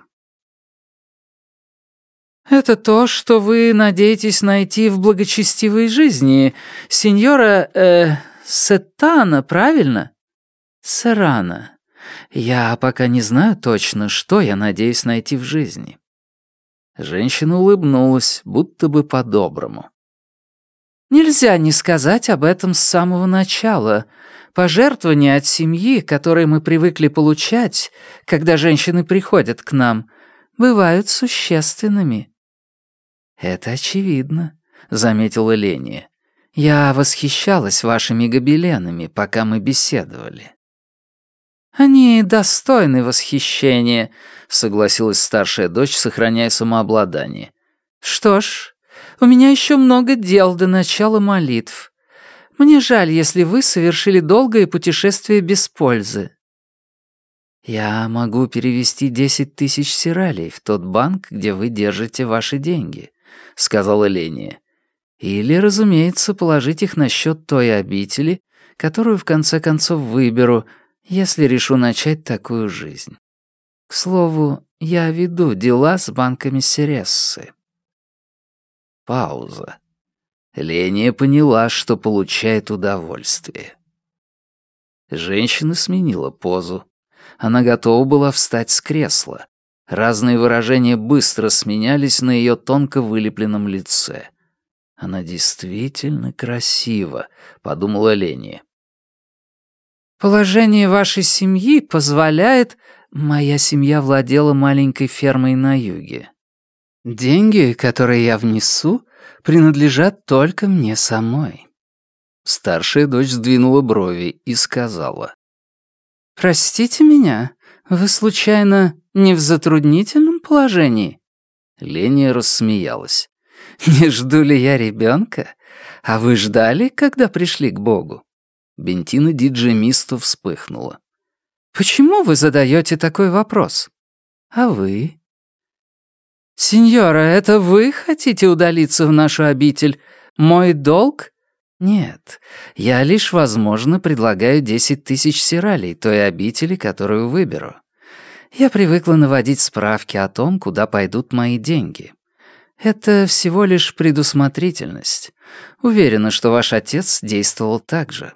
«Это то, что вы надеетесь найти в благочестивой жизни, сеньора... Э, Сетана, правильно? Сарана. Я пока не знаю точно, что я надеюсь найти в жизни. Женщина улыбнулась, будто бы по-доброму. Нельзя не сказать об этом с самого начала. Пожертвования от семьи, которые мы привыкли получать, когда женщины приходят к нам, бывают существенными. Это очевидно, заметила Ления. Я восхищалась вашими гобеленами, пока мы беседовали». «Они достойны восхищения», — согласилась старшая дочь, сохраняя самообладание. «Что ж, у меня еще много дел до начала молитв. Мне жаль, если вы совершили долгое путешествие без пользы». «Я могу перевести десять тысяч сиралей в тот банк, где вы держите ваши деньги», — сказала Ления. Или, разумеется, положить их на счет той обители, которую в конце концов выберу, если решу начать такую жизнь. К слову, я веду дела с банками Серессы. Пауза. Ления поняла, что получает удовольствие. Женщина сменила позу. Она готова была встать с кресла. Разные выражения быстро сменялись на ее тонко вылепленном лице. Она действительно красива, подумала Лени. Положение вашей семьи позволяет... Моя семья владела маленькой фермой на юге. Деньги, которые я внесу, принадлежат только мне самой. Старшая дочь сдвинула брови и сказала. «Простите меня, вы, случайно, не в затруднительном положении?» Леня рассмеялась. Не жду ли я ребенка? А вы ждали, когда пришли к Богу?» Бентина Диджемисту вспыхнула. «Почему вы задаете такой вопрос? А вы?» «Сеньора, это вы хотите удалиться в нашу обитель? Мой долг?» «Нет, я лишь, возможно, предлагаю десять тысяч сиралей той обители, которую выберу. Я привыкла наводить справки о том, куда пойдут мои деньги. Это всего лишь предусмотрительность. Уверена, что ваш отец действовал так же.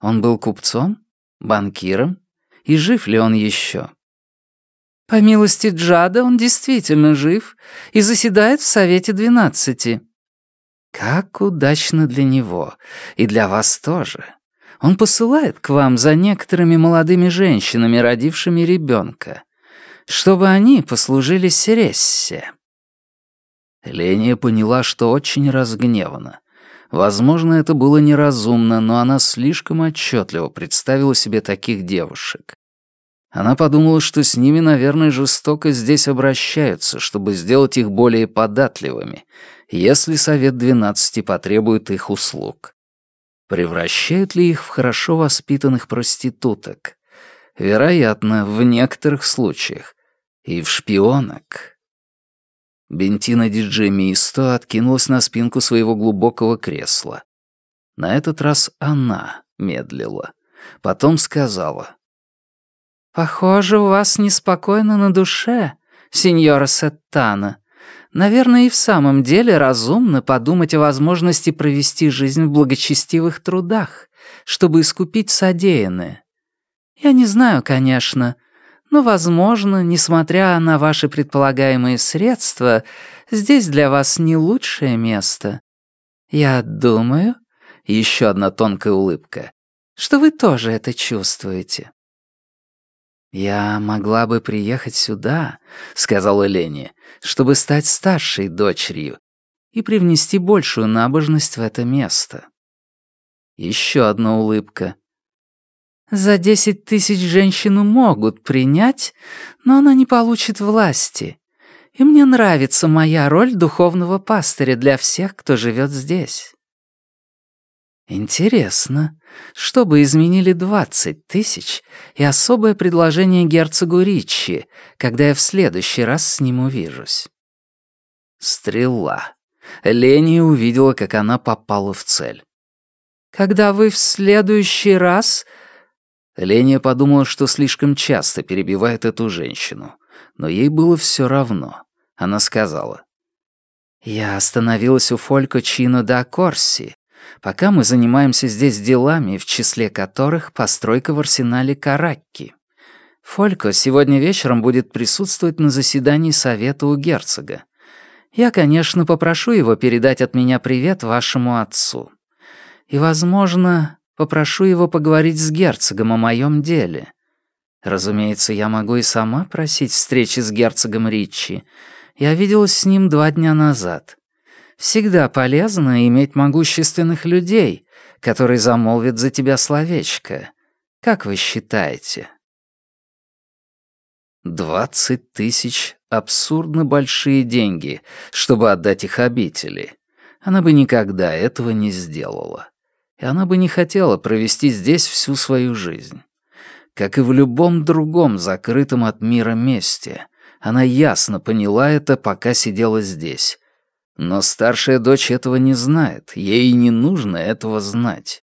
Он был купцом, банкиром, и жив ли он еще? По милости Джада он действительно жив и заседает в Совете Двенадцати. Как удачно для него, и для вас тоже. Он посылает к вам за некоторыми молодыми женщинами, родившими ребенка, чтобы они послужили Серессе. Ления поняла, что очень разгневана. Возможно, это было неразумно, но она слишком отчетливо представила себе таких девушек. Она подумала, что с ними, наверное, жестоко здесь обращаются, чтобы сделать их более податливыми, если Совет Двенадцати потребует их услуг. Превращают ли их в хорошо воспитанных проституток? Вероятно, в некоторых случаях. И в шпионок. Бентина Диджемисто откинулась на спинку своего глубокого кресла. На этот раз она медлила. Потом сказала. «Похоже, у вас неспокойно на душе, сеньора Сеттана. Наверное, и в самом деле разумно подумать о возможности провести жизнь в благочестивых трудах, чтобы искупить содеянное. Я не знаю, конечно, но, возможно, несмотря на ваши предполагаемые средства, здесь для вас не лучшее место. Я думаю, еще одна тонкая улыбка, что вы тоже это чувствуете. «Я могла бы приехать сюда», — сказала Лене, «чтобы стать старшей дочерью и привнести большую набожность в это место». Еще одна улыбка. За десять тысяч женщину могут принять, но она не получит власти. И мне нравится моя роль духовного пастыря для всех, кто живет здесь. Интересно, что бы изменили двадцать тысяч и особое предложение герцогу Ричи, когда я в следующий раз с ним увижусь? Стрела. Лени увидела, как она попала в цель. «Когда вы в следующий раз...» Леня подумала, что слишком часто перебивает эту женщину, но ей было все равно. Она сказала. «Я остановилась у Фолько Чино да Корси, пока мы занимаемся здесь делами, в числе которых постройка в арсенале Каракки. Фолько сегодня вечером будет присутствовать на заседании совета у герцога. Я, конечно, попрошу его передать от меня привет вашему отцу. И, возможно, Попрошу его поговорить с герцогом о моем деле. Разумеется, я могу и сама просить встречи с герцогом Ричи. Я виделась с ним два дня назад. Всегда полезно иметь могущественных людей, которые замолвят за тебя словечко. Как вы считаете? Двадцать тысяч — абсурдно большие деньги, чтобы отдать их обители. Она бы никогда этого не сделала и она бы не хотела провести здесь всю свою жизнь. Как и в любом другом закрытом от мира месте, она ясно поняла это, пока сидела здесь. Но старшая дочь этого не знает, ей не нужно этого знать.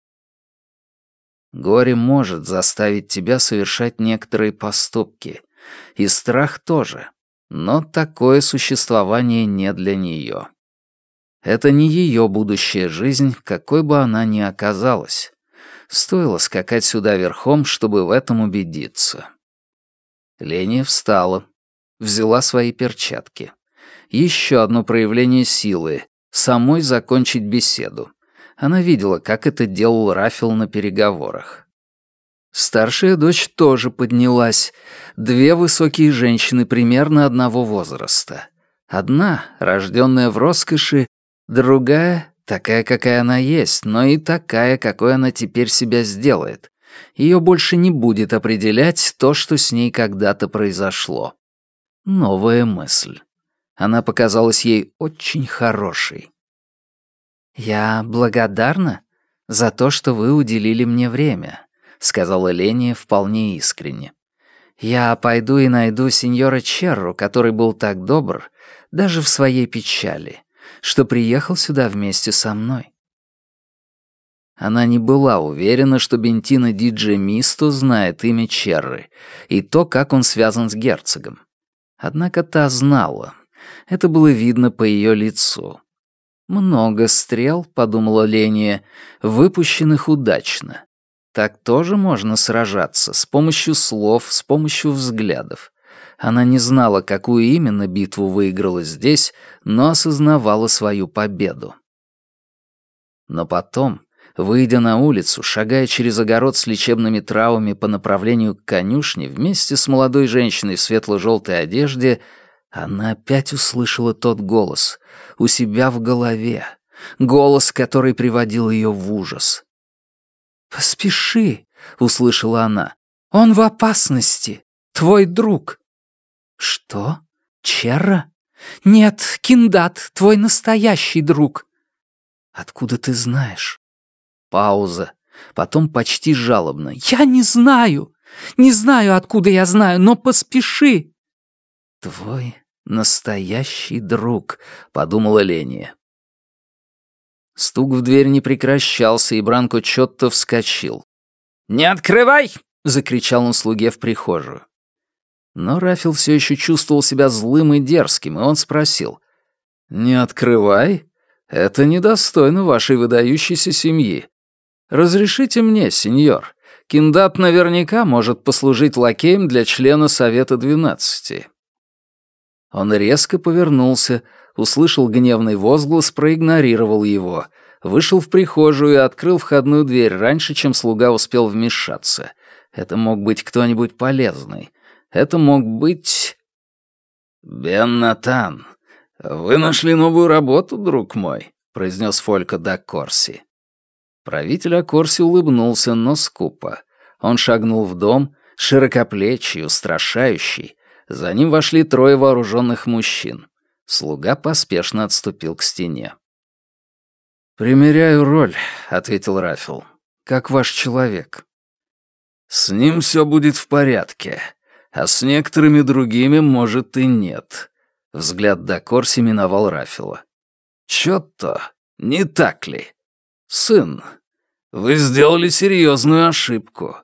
Горе может заставить тебя совершать некоторые поступки, и страх тоже, но такое существование не для нее. Это не ее будущая жизнь, какой бы она ни оказалась. Стоило скакать сюда верхом, чтобы в этом убедиться. Леня встала, взяла свои перчатки. Еще одно проявление силы — самой закончить беседу. Она видела, как это делал Рафил на переговорах. Старшая дочь тоже поднялась. Две высокие женщины примерно одного возраста. Одна, рожденная в роскоши, Другая — такая, какая она есть, но и такая, какой она теперь себя сделает. Ее больше не будет определять то, что с ней когда-то произошло. Новая мысль. Она показалась ей очень хорошей. «Я благодарна за то, что вы уделили мне время», — сказала Леня вполне искренне. «Я пойду и найду сеньора Черру, который был так добр, даже в своей печали что приехал сюда вместе со мной. Она не была уверена, что Бентина Диджи Мисто знает имя Черры и то, как он связан с герцогом. Однако та знала. Это было видно по ее лицу. «Много стрел», — подумала Ления, — «выпущенных удачно. Так тоже можно сражаться, с помощью слов, с помощью взглядов. Она не знала, какую именно битву выиграла здесь, но осознавала свою победу. Но потом, выйдя на улицу, шагая через огород с лечебными травами по направлению к конюшне вместе с молодой женщиной в светло-желтой одежде, она опять услышала тот голос у себя в голове, голос, который приводил ее в ужас. «Поспеши», — услышала она, — «он в опасности, твой друг». «Что? Черра?» «Нет, Киндат, твой настоящий друг». «Откуда ты знаешь?» Пауза. Потом почти жалобно. «Я не знаю. Не знаю, откуда я знаю, но поспеши». «Твой Настоящий друг, подумала Ления. Стук в дверь не прекращался, и Бранко Чотто вскочил. «Не открывай!» — закричал он слуге в прихожую. Но Рафил все еще чувствовал себя злым и дерзким, и он спросил. «Не открывай? Это недостойно вашей выдающейся семьи. Разрешите мне, сеньор. Киндат наверняка может послужить лакеем для члена Совета Двенадцати». Он резко повернулся, услышал гневный возглас, проигнорировал его, вышел в прихожую и открыл входную дверь раньше, чем слуга успел вмешаться. Это мог быть кто-нибудь полезный. Это мог быть... «Бен Натан, вы нашли новую работу, друг мой», — произнес Фолька да Корси. Правитель Акорси улыбнулся, но скупо. Он шагнул в дом, широкоплечий, устрашающий, за ним вошли трое вооруженных мужчин. Слуга поспешно отступил к стене. «Примеряю роль», — ответил Рафил. «Как ваш человек». «С ним все будет в порядке, а с некоторыми другими, может, и нет». Взгляд до Корси миновал Рафила. «Чё-то, не так ли? Сын, вы сделали серьезную ошибку.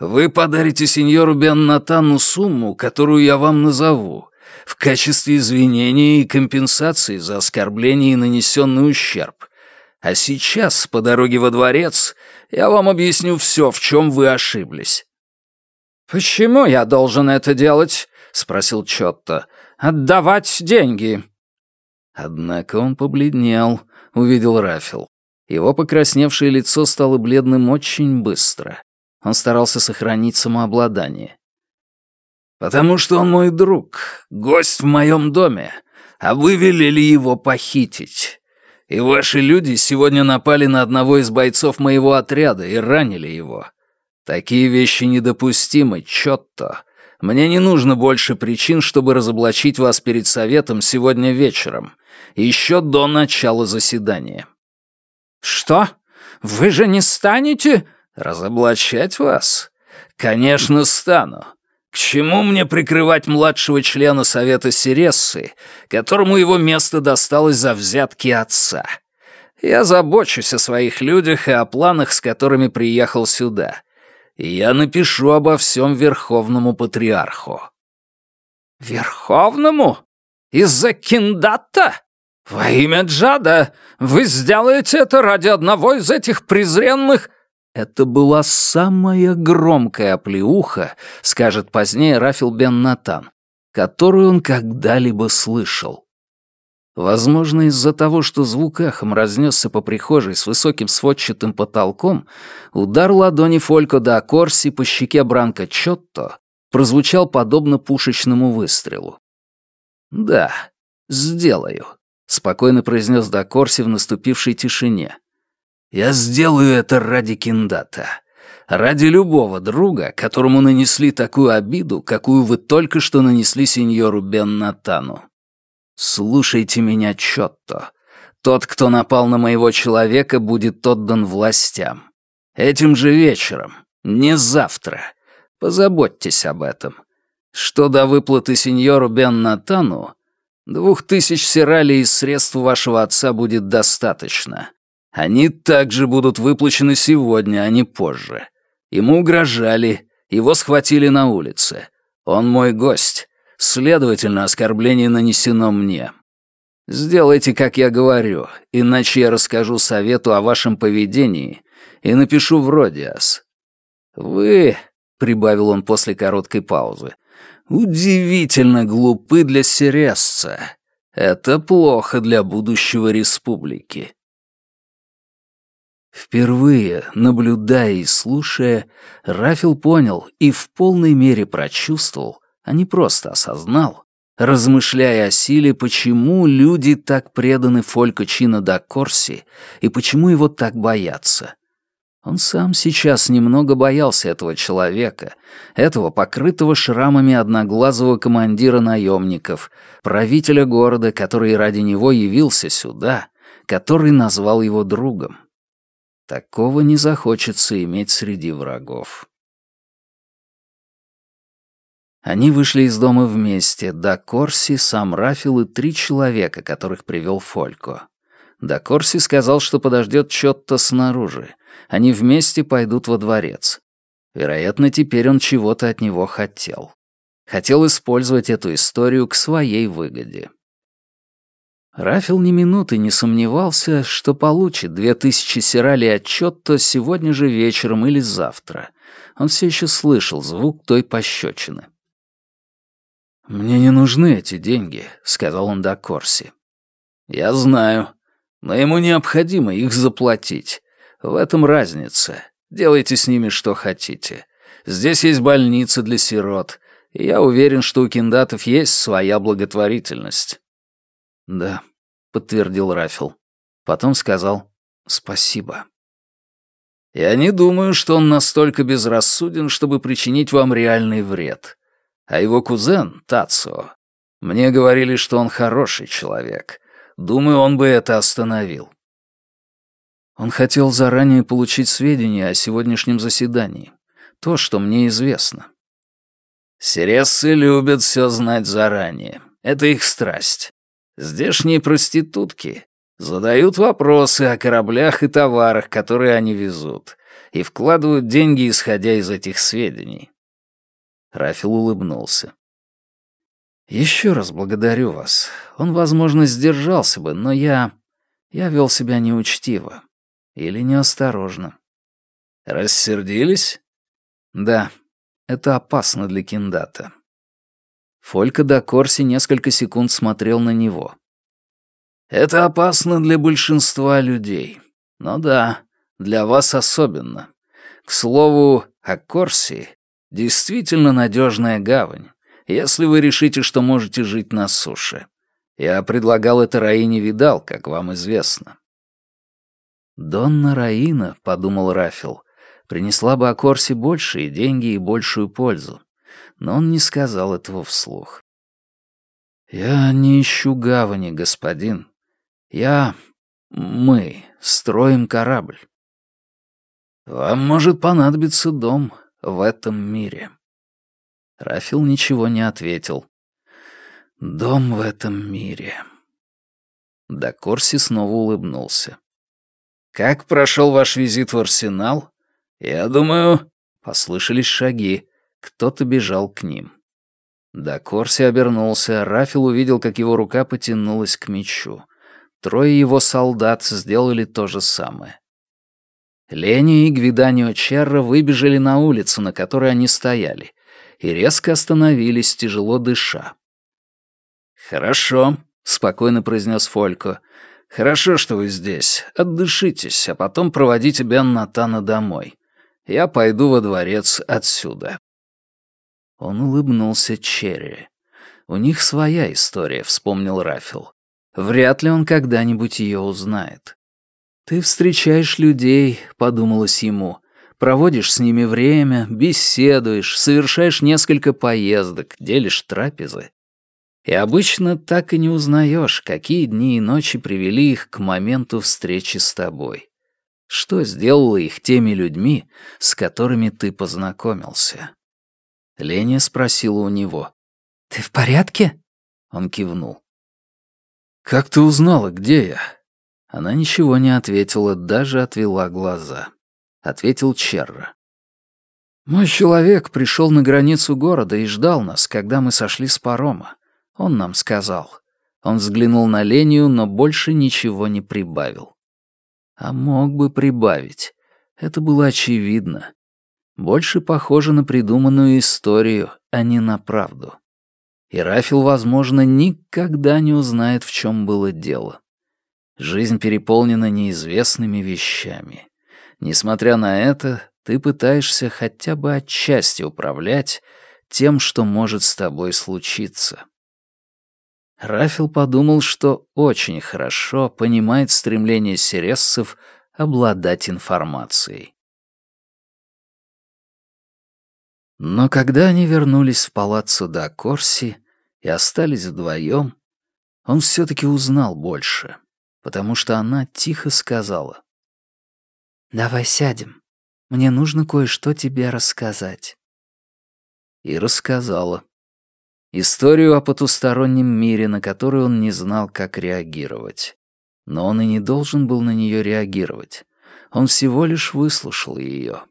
Вы подарите сеньору Беннатану сумму, которую я вам назову, в качестве извинения и компенсации за оскорбление и нанесенный ущерб. А сейчас, по дороге во дворец, я вам объясню все, в чем вы ошиблись». «Почему я должен это делать?» — спросил Чотто. «Отдавать деньги». Однако он побледнел, увидел Рафил. Его покрасневшее лицо стало бледным очень быстро. Он старался сохранить самообладание. «Потому что он мой друг, гость в моем доме, а вы велели его похитить. И ваши люди сегодня напали на одного из бойцов моего отряда и ранили его. Такие вещи недопустимы, Чотто. Мне не нужно больше причин, чтобы разоблачить вас перед советом сегодня вечером, еще до начала заседания». «Что? Вы же не станете?» «Разоблачать вас? Конечно, стану. К чему мне прикрывать младшего члена Совета Сирессы, которому его место досталось за взятки отца? Я забочусь о своих людях и о планах, с которыми приехал сюда. И я напишу обо всем Верховному Патриарху». «Верховному? Из-за киндата? Во имя Джада? Вы сделаете это ради одного из этих презренных...» Это была самая громкая оплеуха, скажет позднее Рафил бен Натан, которую он когда-либо слышал. Возможно, из-за того, что звук эхом разнесся по прихожей с высоким сводчатым потолком, удар ладони Фолько да Корси по щеке Бранка Чотто прозвучал подобно пушечному выстрелу. «Да, сделаю», — спокойно произнес Дакорси в наступившей тишине. Я сделаю это ради Киндата. Ради любого друга, которому нанесли такую обиду, какую вы только что нанесли сеньору Беннатану. Слушайте меня, Чотто. Тот, кто напал на моего человека, будет отдан властям. Этим же вечером, не завтра. Позаботьтесь об этом. Что до выплаты сеньору Беннатану, двух тысяч сиралей из средств вашего отца будет достаточно. Они также будут выплачены сегодня, а не позже. Ему угрожали, его схватили на улице. Он мой гость. Следовательно, оскорбление нанесено мне. Сделайте, как я говорю, иначе я расскажу совету о вашем поведении и напишу в Родиас. Вы, — прибавил он после короткой паузы, — удивительно глупы для Сересца. Это плохо для будущего республики. Впервые, наблюдая и слушая, Рафил понял и в полной мере прочувствовал, а не просто осознал, размышляя о силе, почему люди так преданы Фолько Чина да Корси и почему его так боятся. Он сам сейчас немного боялся этого человека, этого покрытого шрамами одноглазого командира наемников, правителя города, который ради него явился сюда, который назвал его другом. Такого не захочется иметь среди врагов. Они вышли из дома вместе, до Корси, сам Рафил и три человека, которых привел Фолько. До Корси сказал, что подождет Чотто снаружи. Они вместе пойдут во дворец. Вероятно, теперь он чего-то от него хотел. Хотел использовать эту историю к своей выгоде. Рафил ни минуты не сомневался, что получит две тысячи сиралей отчет то сегодня же вечером или завтра. Он все еще слышал звук той пощечины. «Мне не нужны эти деньги», — сказал он до Корси. «Я знаю, но ему необходимо их заплатить. В этом разница. Делайте с ними что хотите. Здесь есть больница для сирот, и я уверен, что у киндатов есть своя благотворительность». «Да», — подтвердил Рафил. Потом сказал «спасибо». «Я не думаю, что он настолько безрассуден, чтобы причинить вам реальный вред. А его кузен, Тацио, мне говорили, что он хороший человек. Думаю, он бы это остановил». Он хотел заранее получить сведения о сегодняшнем заседании. То, что мне известно. Сирессы любят все знать заранее. Это их страсть. Здешние проститутки задают вопросы о кораблях и товарах, которые они везут, и вкладывают деньги, исходя из этих сведений. Рафил улыбнулся. «Еще раз благодарю вас. Он, возможно, сдержался бы, но я... я вел себя неучтиво. Или неосторожно». «Рассердились?» «Да, это опасно для Киндата». Фолька до Корси несколько секунд смотрел на него. «Это опасно для большинства людей. Но да, для вас особенно. К слову, о Корси действительно надежная гавань, если вы решите, что можете жить на суше. Я предлагал это Раине Видал, как вам известно». «Донна Раина», — подумал Рафил, — «принесла бы о Корсе большие деньги и большую пользу но он не сказал этого вслух. «Я не ищу гавани, господин. Я... мы строим корабль. Вам может понадобиться дом в этом мире». Рафил ничего не ответил. «Дом в этом мире». Да Корси снова улыбнулся. «Как прошел ваш визит в арсенал? Я думаю...» Послышались шаги. Кто-то бежал к ним. Да Корси обернулся, Рафил увидел, как его рука потянулась к мечу. Трое его солдат сделали то же самое. Лени и Гвиданио Черра выбежали на улицу, на которой они стояли, и резко остановились, тяжело дыша. «Хорошо», — спокойно произнес Фолько. «Хорошо, что вы здесь. Отдышитесь, а потом проводите Бен Натана домой. Я пойду во дворец отсюда». Он улыбнулся Черри. «У них своя история», — вспомнил Рафил. «Вряд ли он когда-нибудь ее узнает». «Ты встречаешь людей», — подумалось ему, «проводишь с ними время, беседуешь, совершаешь несколько поездок, делишь трапезы. И обычно так и не узнаешь, какие дни и ночи привели их к моменту встречи с тобой. Что сделало их теми людьми, с которыми ты познакомился?» Леня спросила у него. «Ты в порядке?» Он кивнул. «Как ты узнала, где я?» Она ничего не ответила, даже отвела глаза. Ответил Черра. «Мой человек пришел на границу города и ждал нас, когда мы сошли с парома. Он нам сказал». Он взглянул на Лению, но больше ничего не прибавил. А мог бы прибавить. Это было очевидно больше похоже на придуманную историю, а не на правду. И Рафил, возможно, никогда не узнает, в чем было дело. Жизнь переполнена неизвестными вещами. Несмотря на это, ты пытаешься хотя бы отчасти управлять тем, что может с тобой случиться. Рафил подумал, что очень хорошо понимает стремление сирессов обладать информацией. Но когда они вернулись в палаццо да Корси и остались вдвоем, он все-таки узнал больше, потому что она тихо сказала. «Давай сядем. Мне нужно кое-что тебе рассказать». И рассказала. Историю о потустороннем мире, на которую он не знал, как реагировать. Но он и не должен был на нее реагировать. Он всего лишь выслушал ее.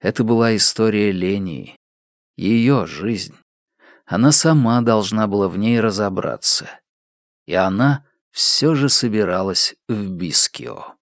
Это была история Лении. Ее жизнь. Она сама должна была в ней разобраться. И она все же собиралась в Бискио.